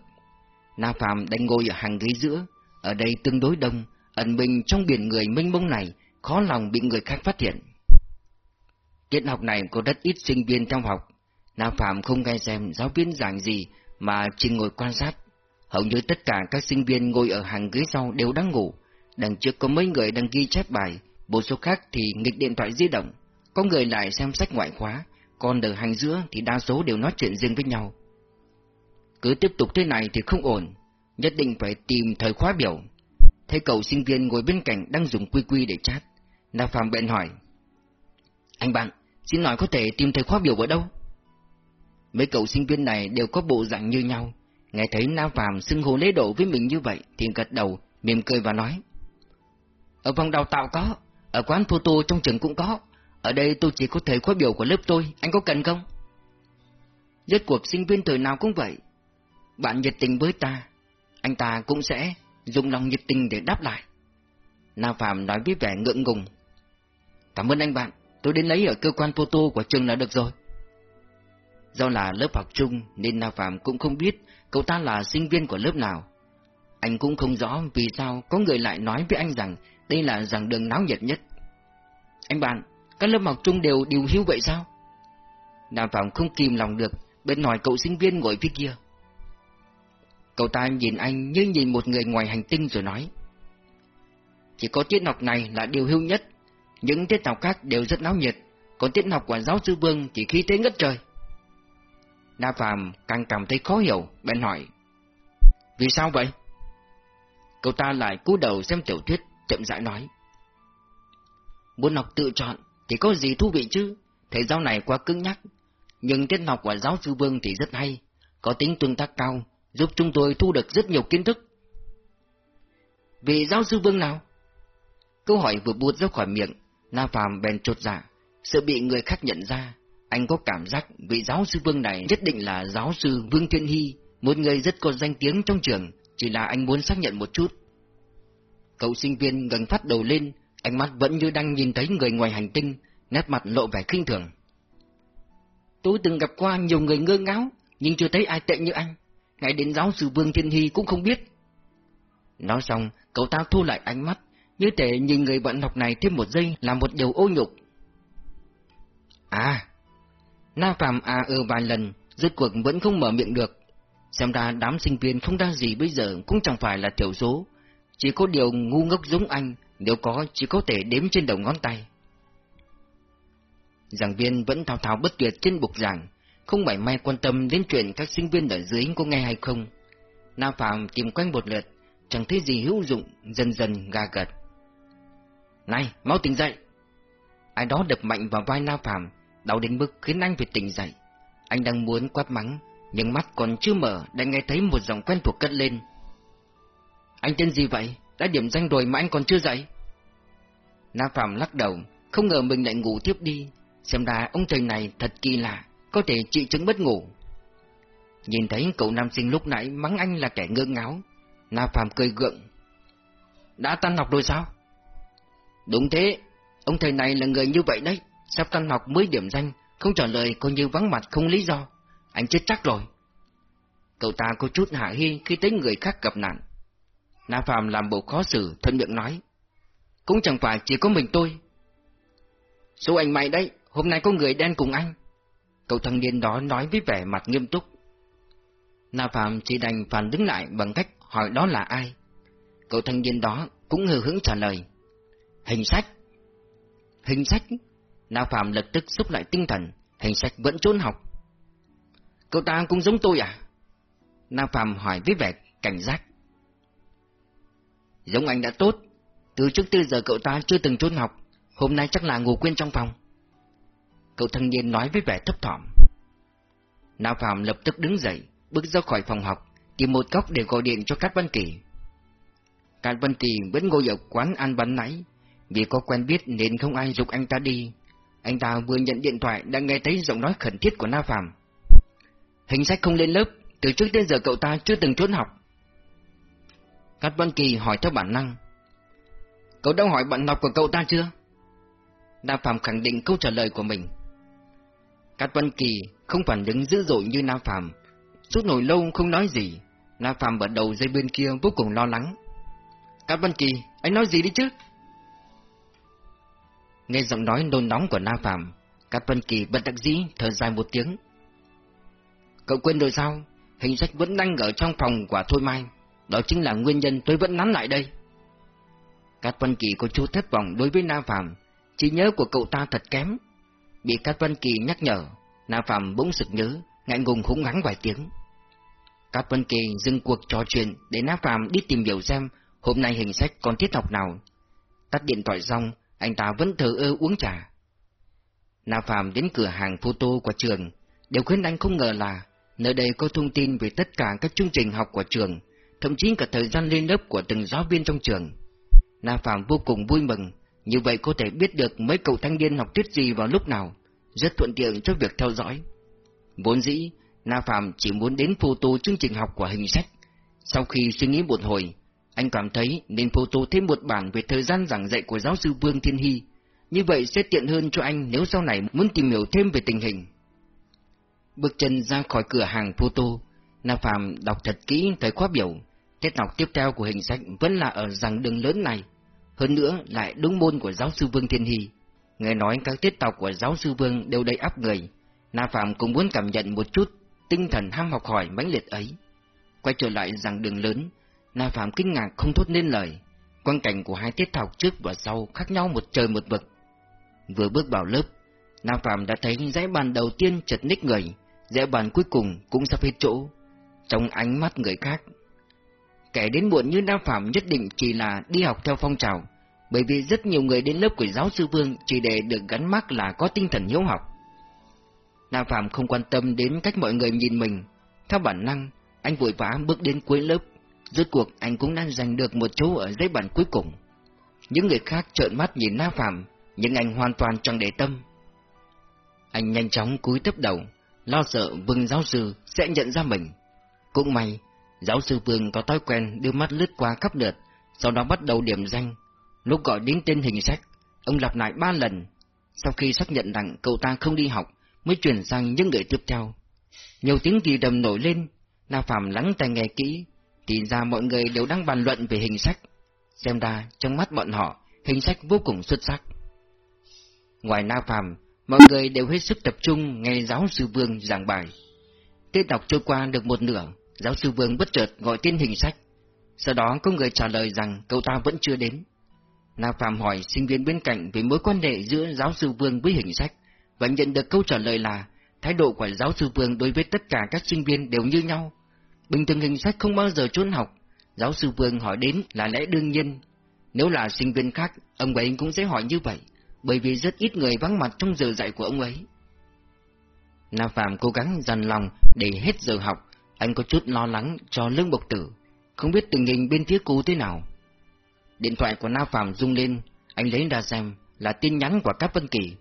Na Phạm đành ngồi ở hàng ghế giữa, ở đây tương đối đông, ẩn mình trong biển người mênh mông này, khó lòng bị người khác phát hiện. Tiết học này có rất ít sinh viên trong học. Na Phạm không nghe xem giáo viên giảng gì mà chỉ ngồi quan sát. Hầu như tất cả các sinh viên ngồi ở hàng ghế sau đều đang ngủ. Đằng trước có mấy người đang ghi chép bài, một số khác thì nghịch điện thoại di động. Có người lại xem sách ngoại khóa, còn ở hành giữa thì đa số đều nói chuyện riêng với nhau. Cứ tiếp tục thế này thì không ổn, nhất định phải tìm thời khóa biểu. Thấy cậu sinh viên ngồi bên cạnh đang dùng quy quy để chat. Na Phạm bèn hỏi. Anh bạn, xin hỏi có thể tìm thời khóa biểu ở đâu? Mấy cậu sinh viên này đều có bộ dạng như nhau. Nghe thấy na Phạm xưng hô lễ độ với mình như vậy thì gật đầu, mỉm cười và nói. Ở phòng đào tạo có, ở quán photo trong trường cũng có. Ở đây tôi chỉ có thể khóa biểu của lớp tôi, anh có cần không? Rốt cuộc sinh viên thời nào cũng vậy. Bạn nhiệt tình với ta, anh ta cũng sẽ dùng lòng nhiệt tình để đáp lại. Nam Phạm nói với vẻ ngượng ngùng. Cảm ơn anh bạn, tôi đến lấy ở cơ quan photo của trường là được rồi. Do là lớp học chung nên Na Phạm cũng không biết cậu ta là sinh viên của lớp nào. Anh cũng không rõ vì sao có người lại nói với anh rằng đây là giảng đường náo nhiệt nhất. Anh bạn, các lớp học chung đều điều hưu vậy sao? Na Phạm không kìm lòng được, bên hỏi cậu sinh viên ngồi phía kia. Cậu ta nhìn anh như nhìn một người ngoài hành tinh rồi nói. Chỉ có tiết học này là điều hưu nhất, những tiết học khác đều rất náo nhiệt, còn tiết học của giáo sư Vương thì khí thế ngất trời. đa Phạm càng cảm thấy khó hiểu, bèn hỏi. Vì sao vậy? Cậu ta lại cúi đầu xem tiểu thuyết, chậm rãi nói. Muốn học tự chọn thì có gì thú vị chứ, thầy giáo này quá cứng nhắc. Nhưng tiết học của giáo sư Vương thì rất hay, có tính tương tác cao, giúp chúng tôi thu được rất nhiều kiến thức. Vì giáo sư Vương nào? Câu hỏi vừa buốt ra khỏi miệng, Na Phạm bèn trột dạ, sợ bị người khác nhận ra. Anh có cảm giác vị giáo sư Vương này nhất định là giáo sư Vương Thiên Hy, một người rất có danh tiếng trong trường, chỉ là anh muốn xác nhận một chút. Cậu sinh viên gần phát đầu lên, ánh mắt vẫn như đang nhìn thấy người ngoài hành tinh, nét mặt lộ vẻ khinh thường. Tôi từng gặp qua nhiều người ngơ ngáo, nhưng chưa thấy ai tệ như anh. Ngay đến giáo sư Vương Thiên Hy cũng không biết. Nói xong, cậu ta thu lại ánh mắt, như thể nhìn người bạn học này thêm một giây là một điều ô nhục. À, Na Phạm à ừ vài lần, rốt cuộc vẫn không mở miệng được. Xem ra đám sinh viên không đa gì bây giờ cũng chẳng phải là thiểu số. Chỉ có điều ngu ngốc giống anh, nếu có chỉ có thể đếm trên đầu ngón tay. Giảng viên vẫn thao thao bất tuyệt trên bục giảng, không mảy may quan tâm đến chuyện các sinh viên ở dưới có nghe hay không. Na Phạm tìm quanh một lượt, chẳng thấy gì hữu dụng, dần dần gà gật. Này, mau tỉnh dậy! Ai đó đập mạnh vào vai Na Phạm, đau đến mức khiến anh phải tỉnh dậy. Anh đang muốn quát mắng, nhưng mắt còn chưa mở đã nghe thấy một giọng quen thuộc cất lên. Anh tên gì vậy? Đã điểm danh rồi mà anh còn chưa dậy? Na Phạm lắc đầu, không ngờ mình lại ngủ tiếp đi. Xem ra ông thầy này thật kỳ lạ, có thể trị chứng mất ngủ. Nhìn thấy cậu nam sinh lúc nãy mắng anh là kẻ ngơ ngáo, Na Phạm cười gượng. Đã tan học rồi sao? Đúng thế, ông thầy này là người như vậy đấy, sắp tan học mới điểm danh, không trả lời coi như vắng mặt không lý do. Anh chết chắc rồi. Cậu ta có chút hạ hi khi thấy người khác gặp nạn. Na Phạm làm bộ khó xử, thân miệng nói. Cũng chẳng phải chỉ có mình tôi. Số anh mày đấy, hôm nay có người đen cùng anh. Cậu thanh niên đó nói với vẻ mặt nghiêm túc. Na Phạm chỉ đành phản đứng lại bằng cách hỏi đó là ai. Cậu thanh niên đó cũng hờ hững trả lời. Hình sách. Hình sách? Na Phạm lập tức xúc lại tinh thần, hình sách vẫn trốn học. Cậu ta cũng giống tôi à? Na Phạm hỏi với vẻ cảnh giác. Giống anh đã tốt, từ trước tới giờ cậu ta chưa từng trốn học, hôm nay chắc là ngủ quên trong phòng. Cậu thanh niên nói với vẻ thấp thỏm. Na Phạm lập tức đứng dậy, bước ra khỏi phòng học, tìm một góc để gọi điện cho Cát Văn Kỳ. Cát Văn Kỳ vẫn ngồi ở quán ăn bắn nãy, vì có quen biết nên không ai dục anh ta đi. Anh ta vừa nhận điện thoại đã nghe thấy giọng nói khẩn thiết của Na Phạm. Hình sách không lên lớp, từ trước đến giờ cậu ta chưa từng trốn học. Cát Văn Kỳ hỏi theo bản năng. Cậu đã hỏi bạn học của cậu ta chưa? Na Phạm khẳng định câu trả lời của mình. Cát Văn Kỳ không phản ứng dữ dội như Na Phạm, suốt nổi lâu không nói gì. Na Phạm ở đầu dây bên kia vô cùng lo lắng. Cát Văn Kỳ, anh nói gì đi chứ? Nghe giọng nói nôn nóng của Na Phạm, Cát Văn Kỳ bật đắc dĩ thở dài một tiếng. Cậu quên rồi sao? Hình sách vẫn đang ở trong phòng của Thôi Mai. Đó chính là nguyên nhân tôi vẫn nắn lại đây. Cát Văn Kỳ có chút thất vọng đối với Na Phạm, trí nhớ của cậu ta thật kém. Bị Cát Văn Kỳ nhắc nhở, Na Phạm bỗng sực nhớ, ngại ngùng húng ngắn vài tiếng. Cát Văn Kỳ dừng cuộc trò chuyện để Na Phạm đi tìm hiểu xem hôm nay hình sách còn tiết học nào. Tắt điện thoại xong, anh ta vẫn thờ ơ uống trà. Na Phạm đến cửa hàng photo của trường, điều khiến anh không ngờ là nơi đây có thông tin về tất cả các chương trình học của trường, thậm chí cả thời gian lên lớp của từng giáo viên trong trường. Na Phạm vô cùng vui mừng, như vậy có thể biết được mấy cậu thanh niên học tiết gì vào lúc nào, rất thuận tiện cho việc theo dõi. Vốn dĩ, Na Phạm chỉ muốn đến photo chương trình học của hình sách. Sau khi suy nghĩ một hồi, anh cảm thấy nên photo thêm một bản về thời gian giảng dạy của giáo sư Vương Thiên Hy, như vậy sẽ tiện hơn cho anh nếu sau này muốn tìm hiểu thêm về tình hình. Bước chân ra khỏi cửa hàng photo, Na Phạm đọc thật kỹ thời khóa biểu, tiết học tiếp theo của hình sách vẫn là ở rằng đường lớn này, hơn nữa lại đúng môn của giáo sư Vương Thiên Hy. Nghe nói các tiết học của giáo sư Vương đều đầy áp người, Na Phạm cũng muốn cảm nhận một chút tinh thần ham học hỏi mãnh liệt ấy. Quay trở lại rằng đường lớn, Na Phạm kinh ngạc không thốt nên lời. Quan cảnh của hai tiết học trước và sau khác nhau một trời một vực. Vừa bước vào lớp, Na Phạm đã thấy dãy bàn đầu tiên chật ních người, dãy bàn cuối cùng cũng sắp hết chỗ. Trong ánh mắt người khác, kẻ đến muộn như Na Phạm nhất định chỉ là đi học theo phong trào, bởi vì rất nhiều người đến lớp của giáo sư Vương chỉ để được gắn mắc là có tinh thần hiếu học. Na Phạm không quan tâm đến cách mọi người nhìn mình, theo bản năng, anh vội vã bước đến cuối lớp, rốt cuộc anh cũng đang giành được một chỗ ở dãy bàn cuối cùng. Những người khác trợn mắt nhìn Na Phạm, nhưng anh hoàn toàn chẳng để tâm. Anh nhanh chóng cúi thấp đầu, lo sợ Vương giáo sư sẽ nhận ra mình. Cũng may, giáo sư Vương có thói quen đưa mắt lướt qua khắp lượt, sau đó bắt đầu điểm danh. Lúc gọi đến tên hình sách, ông lặp lại ba lần. Sau khi xác nhận rằng cậu ta không đi học, mới chuyển sang những người tiếp theo. Nhiều tiếng kỳ đầm nổi lên, Na Phạm lắng tai nghe kỹ, thì ra mọi người đều đang bàn luận về hình sách. Xem ra, trong mắt bọn họ, hình sách vô cùng xuất sắc. Ngoài Na Phạm, mọi người đều hết sức tập trung nghe giáo sư Vương giảng bài. Tiết đọc trôi qua được một nửa, giáo sư Vương bất chợt gọi tên hình sách. Sau đó có người trả lời rằng cậu ta vẫn chưa đến. Na Phạm hỏi sinh viên bên cạnh về mối quan hệ giữa giáo sư Vương với hình sách, và nhận được câu trả lời là thái độ của giáo sư Vương đối với tất cả các sinh viên đều như nhau. Bình thường hình sách không bao giờ trốn học, giáo sư Vương hỏi đến là lẽ đương nhiên. Nếu là sinh viên khác, ông ấy cũng sẽ hỏi như vậy, bởi vì rất ít người vắng mặt trong giờ dạy của ông ấy. Na Phạm cố gắng dằn lòng để hết giờ học, anh có chút lo lắng cho lương bộc tử, không biết tình hình bên phía cô thế nào. Điện thoại của Na Phạm rung lên, anh lấy ra xem, là tin nhắn của các Vân Kỳ.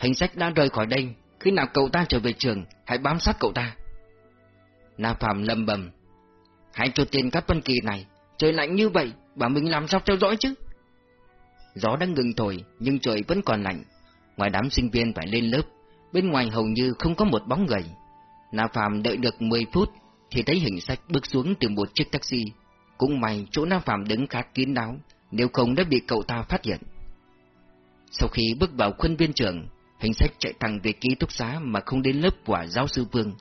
Hình sách đã rời khỏi đây, khi nào cậu ta trở về trường, hãy bám sát cậu ta. Na Phạm lầm bầm. Hãy cho tiền các Vân Kỳ này, trời lạnh như vậy, bảo mình làm sao theo dõi chứ? Gió đang ngừng thổi, nhưng trời vẫn còn lạnh. Ngoài đám sinh viên phải lên lớp, bên ngoài hầu như không có một bóng người. Na Phạm đợi được 10 phút, thì thấy hình sách bước xuống từ một chiếc taxi. Cũng may chỗ Na Phạm đứng khá kín đáo, nếu không đã bị cậu ta phát hiện. Sau khi bước vào khuôn viên trường, hình sách chạy thẳng về ký túc xá mà không đến lớp của giáo sư Vương.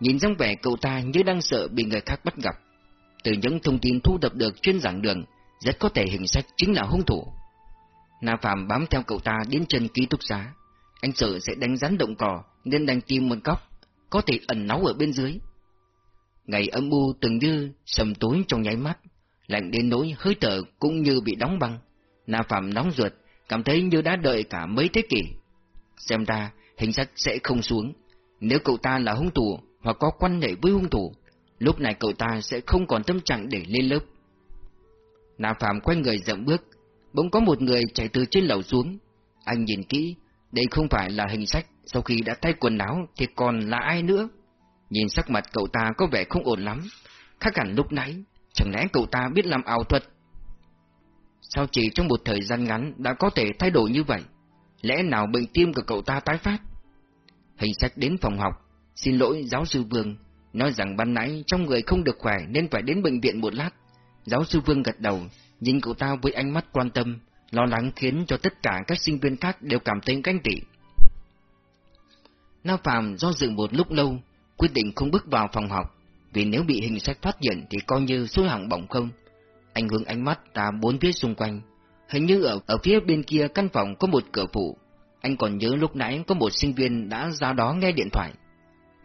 Nhìn dáng vẻ cậu ta như đang sợ bị người khác bắt gặp. Từ những thông tin thu thập được trên giảng đường, rất có thể hình sách chính là hung thủ. Na Phạm bám theo cậu ta đến chân ký túc xá. Anh sợ sẽ đánh rắn động cỏ nên đang tìm một góc, có thể ẩn náu ở bên dưới. Ngày âm u từng như sầm tối trong nháy mắt, lạnh đến nỗi hơi thở cũng như bị đóng băng. Na Phạm nóng ruột, cảm thấy như đã đợi cả mấy thế kỷ. Xem ra, hình sách sẽ không xuống. Nếu cậu ta là hung thủ hoặc có quan hệ với hung thủ, lúc này cậu ta sẽ không còn tâm trạng để lên lớp. Na Phạm quay người dậm bước, bỗng có một người chạy từ trên lầu xuống. Anh nhìn kỹ, đây không phải là hình sách, sau khi đã thay quần áo thì còn là ai nữa? Nhìn sắc mặt cậu ta có vẻ không ổn lắm, khác hẳn lúc nãy, chẳng lẽ cậu ta biết làm ảo thuật? Sao chỉ trong một thời gian ngắn đã có thể thay đổi như vậy? Lẽ nào bệnh tim của cậu ta tái phát? Hình sách đến phòng học, xin lỗi giáo sư Vương, nói rằng ban nãy trong người không được khỏe nên phải đến bệnh viện một lát. Giáo sư Vương gật đầu, nhìn cậu ta với ánh mắt quan tâm, lo lắng khiến cho tất cả các sinh viên khác đều cảm thấy ganh tị. Na Phạm do dự một lúc lâu, quyết định không bước vào phòng học, vì nếu bị hình sách phát hiện thì coi như số hạng bỏng không. Anh hướng ánh mắt ra bốn phía xung quanh, hình như ở, ở phía bên kia căn phòng có một cửa phụ. Anh còn nhớ lúc nãy có một sinh viên đã ra đó nghe điện thoại.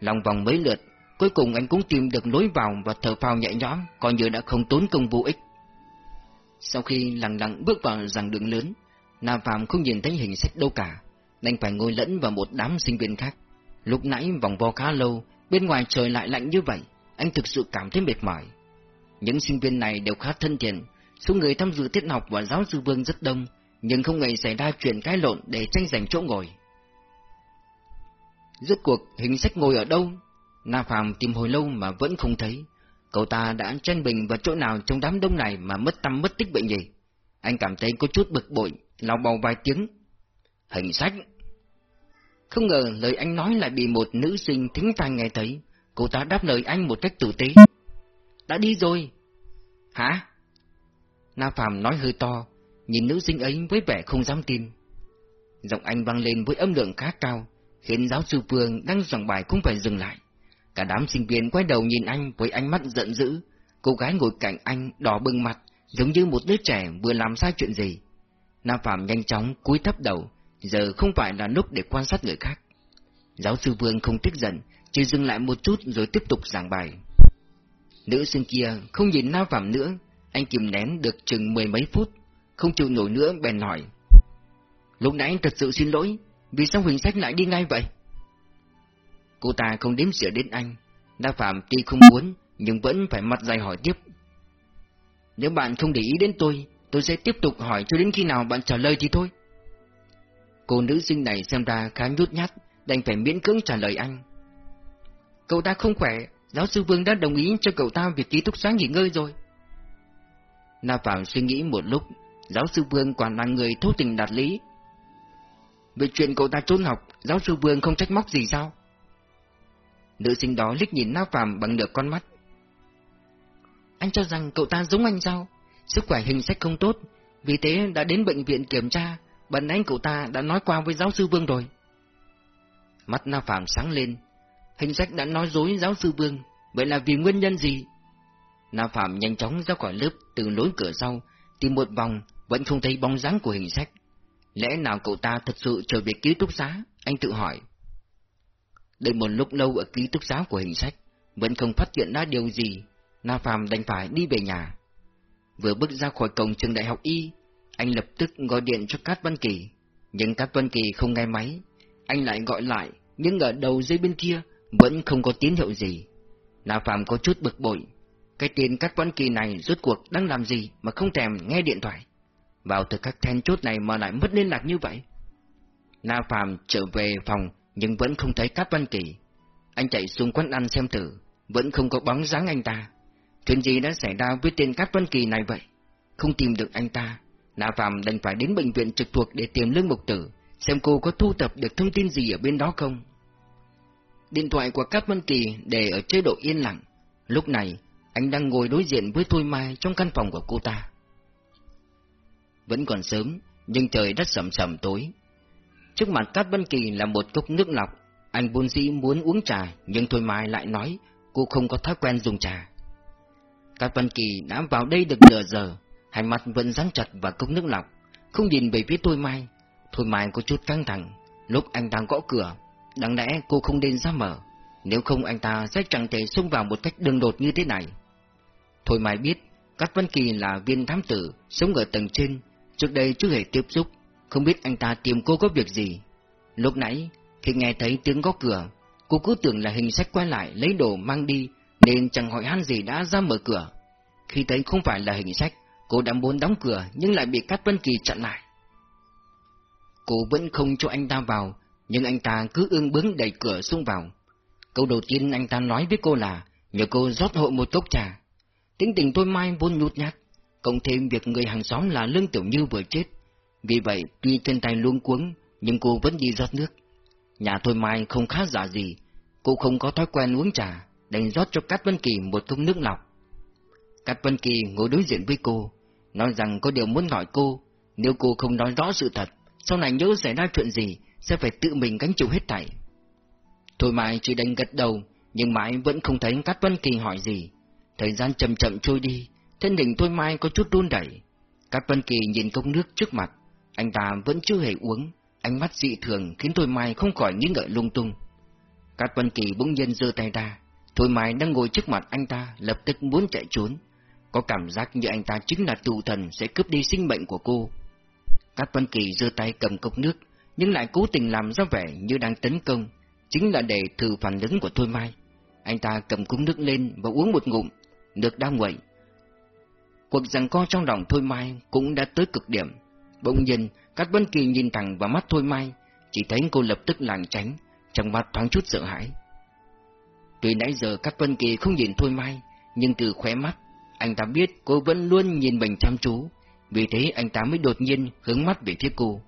Lòng vòng mấy lượt, cuối cùng anh cũng tìm được lối vào và thở phào nhẹ nhõm, coi như đã không tốn công vô ích. Sau khi lặng lặng bước vào giảng đường lớn, Nam Phạm không nhìn thấy hình sách đâu cả, đành phải ngồi lẫn vào một đám sinh viên khác. Lúc nãy vòng vo khá lâu, bên ngoài trời lại lạnh như vậy, anh thực sự cảm thấy mệt mỏi. Những sinh viên này đều khá thân thiện, số người tham dự tiết học và giáo sư Vương rất đông, nhưng không ngày xảy ra chuyện cái lộn để tranh giành chỗ ngồi. Rốt cuộc hình sách ngồi ở đâu? Na Phạm tìm hồi lâu mà vẫn không thấy. Cậu ta đã tranh bình vào chỗ nào trong đám đông này mà mất tâm mất tích bệnh gì? Anh cảm thấy có chút bực bội, lao bầu vài tiếng. Hình sách! Không ngờ lời anh nói lại bị một nữ sinh thính tai nghe thấy, cô ta đáp lời anh một cách tử tế. Đã đi rồi. Hả? Na Phạm nói hơi to, nhìn nữ sinh ấy với vẻ không dám tin. Giọng anh vang lên với âm lượng khá cao, khiến giáo sư Phương đang giảng bài cũng phải dừng lại. Cả đám sinh viên quay đầu nhìn anh với ánh mắt giận dữ, cô gái ngồi cạnh anh đỏ bừng mặt, giống như một đứa trẻ vừa làm sai chuyện gì. Nam Phạm nhanh chóng cúi thấp đầu, giờ không phải là lúc để quan sát người khác. Giáo sư Vương không tức giận, chỉ dừng lại một chút rồi tiếp tục giảng bài. Nữ sinh kia không nhìn Na Phạm nữa, anh kìm nén được chừng mười mấy phút, không chịu nổi nữa bèn hỏi. Lúc nãy anh thật sự xin lỗi, vì sao Huỳnh Sách lại đi ngay vậy? Cô ta không đếm xỉa đến anh, Đa Phạm tuy không muốn, nhưng vẫn phải mặt dày hỏi tiếp. Nếu bạn không để ý đến tôi, tôi sẽ tiếp tục hỏi cho đến khi nào bạn trả lời thì thôi. Cô nữ sinh này xem ra khá nhút nhát, đành phải miễn cưỡng trả lời anh. Cậu ta không khỏe, giáo sư Vương đã đồng ý cho cậu ta việc ký túc xá nghỉ ngơi rồi. Na Phạm suy nghĩ một lúc, giáo sư Vương còn là người thấu tình đạt lý. Về chuyện cậu ta trốn học, giáo sư Vương không trách móc gì sao? Nữ sinh đó liếc nhìn Na Phạm bằng nửa con mắt. Anh cho rằng cậu ta giống anh sao? Sức khỏe hình sách không tốt, vì thế đã đến bệnh viện kiểm tra, bần anh cậu ta đã nói qua với giáo sư Vương rồi. Mắt Na Phạm sáng lên, hình sách đã nói dối giáo sư Vương, vậy là vì nguyên nhân gì? Na Phạm nhanh chóng ra khỏi lớp từ lối cửa sau, tìm một vòng, vẫn không thấy bóng dáng của hình sách. Lẽ nào cậu ta thật sự trở về ký túc xá? Anh tự hỏi. Đợi một lúc lâu ở ký túc xá của hình sách, vẫn không phát hiện ra điều gì, Na Phạm đành phải đi về nhà. Vừa bước ra khỏi cổng trường đại học Y, anh lập tức gọi điện cho Cát Văn Kỳ, nhưng Cát Văn Kỳ không nghe máy. Anh lại gọi lại, nhưng ở đầu dây bên kia vẫn không có tín hiệu gì. La Phạm có chút bực bội, cái tên Cát Văn Kỳ này rốt cuộc đang làm gì mà không thèm nghe điện thoại. Vào từ các then chốt này mà lại mất liên lạc như vậy. La Phạm trở về phòng nhưng vẫn không thấy Cát Văn Kỳ. Anh chạy xuống quán ăn xem thử, vẫn không có bóng dáng anh ta. Chuyện gì đã xảy ra với tên Cát Văn Kỳ này vậy? Không tìm được anh ta, Na Phạm đành phải đến bệnh viện trực thuộc để tìm Lương Mục Tử, xem cô có thu thập được thông tin gì ở bên đó không. Điện thoại của Cát Văn Kỳ để ở chế độ yên lặng. Lúc này, anh đang ngồi đối diện với Thôi Mai trong căn phòng của cô ta. Vẫn còn sớm, nhưng trời đã sầm sầm tối. Trước mặt Cát Văn Kỳ là một cốc nước lọc, anh buồn dĩ muốn uống trà, nhưng Thôi Mai lại nói cô không có thói quen dùng trà. Cát Văn Kỳ đã vào đây được nửa giờ, hai mặt vẫn dán chặt vào cốc nước lọc, không nhìn về phía Thôi Mai. Thôi Mai có chút căng thẳng, lúc anh đang gõ cửa, đáng lẽ cô không nên ra mở, nếu không anh ta sẽ chẳng thể xông vào một cách đường đột như thế này. Thôi Mai biết, Cát Văn Kỳ là viên thám tử, sống ở tầng trên, trước đây chưa hề tiếp xúc, không biết anh ta tìm cô có việc gì. Lúc nãy, khi nghe thấy tiếng gõ cửa, cô cứ tưởng là hình sách quay lại lấy đồ mang đi, nên chẳng hỏi han gì đã ra mở cửa. Khi thấy không phải là hình sách, cô đã muốn đóng cửa nhưng lại bị Cát Vân Kỳ chặn lại. Cô vẫn không cho anh ta vào, nhưng anh ta cứ ương bướng đẩy cửa xung vào. Câu đầu tiên anh ta nói với cô là nhờ cô rót hộ một cốc trà. Tính tình tôi mai vốn nhút nhát, cộng thêm việc người hàng xóm là Lương Tiểu Như vừa chết. Vì vậy, tuy chân tay luôn cuống, nhưng cô vẫn đi rót nước. Nhà tôi mai không khá giả gì, cô không có thói quen uống trà, đành rót cho Cát Vân Kỳ một cốc nước lọc. Cát Vân Kỳ ngồi đối diện với cô, nói rằng có điều muốn hỏi cô, nếu cô không nói rõ sự thật, sau này nhớ xảy ra chuyện gì, sẽ phải tự mình gánh chịu hết thảy. Thôi mai chỉ đành gật đầu, nhưng mãi vẫn không thấy Cát Vân Kỳ hỏi gì. Thời gian chậm chậm trôi đi, thân hình Thôi Mai có chút run đẩy. Cát Vân Kỳ nhìn cốc nước trước mặt, anh ta vẫn chưa hề uống, ánh mắt dị thường khiến Thôi Mai không khỏi nghĩ ngợi lung tung. Cát Vân Kỳ bỗng nhiên giơ tay ra, Thôi Mai đang ngồi trước mặt anh ta lập tức muốn chạy trốn, có cảm giác như anh ta chính là tù thần sẽ cướp đi sinh mệnh của cô. Cát Vân Kỳ giơ tay cầm cốc nước, nhưng lại cố tình làm ra vẻ như đang tấn công, chính là để thử phản ứng của Thôi Mai. Anh ta cầm cốc nước lên và uống một ngụm, nước đang nguội. Cuộc giằng co trong lòng Thôi Mai cũng đã tới cực điểm. Bỗng nhiên, Cát Vân Kỳ nhìn thẳng vào mắt Thôi Mai, chỉ thấy cô lập tức lảng tránh, trong mắt thoáng chút sợ hãi. Tuy nãy giờ Cát Vân Kỳ không nhìn Thôi Mai, nhưng từ khóe mắt, anh ta biết cô vẫn luôn nhìn mình chăm chú, vì thế anh ta mới đột nhiên hướng mắt về phía cô.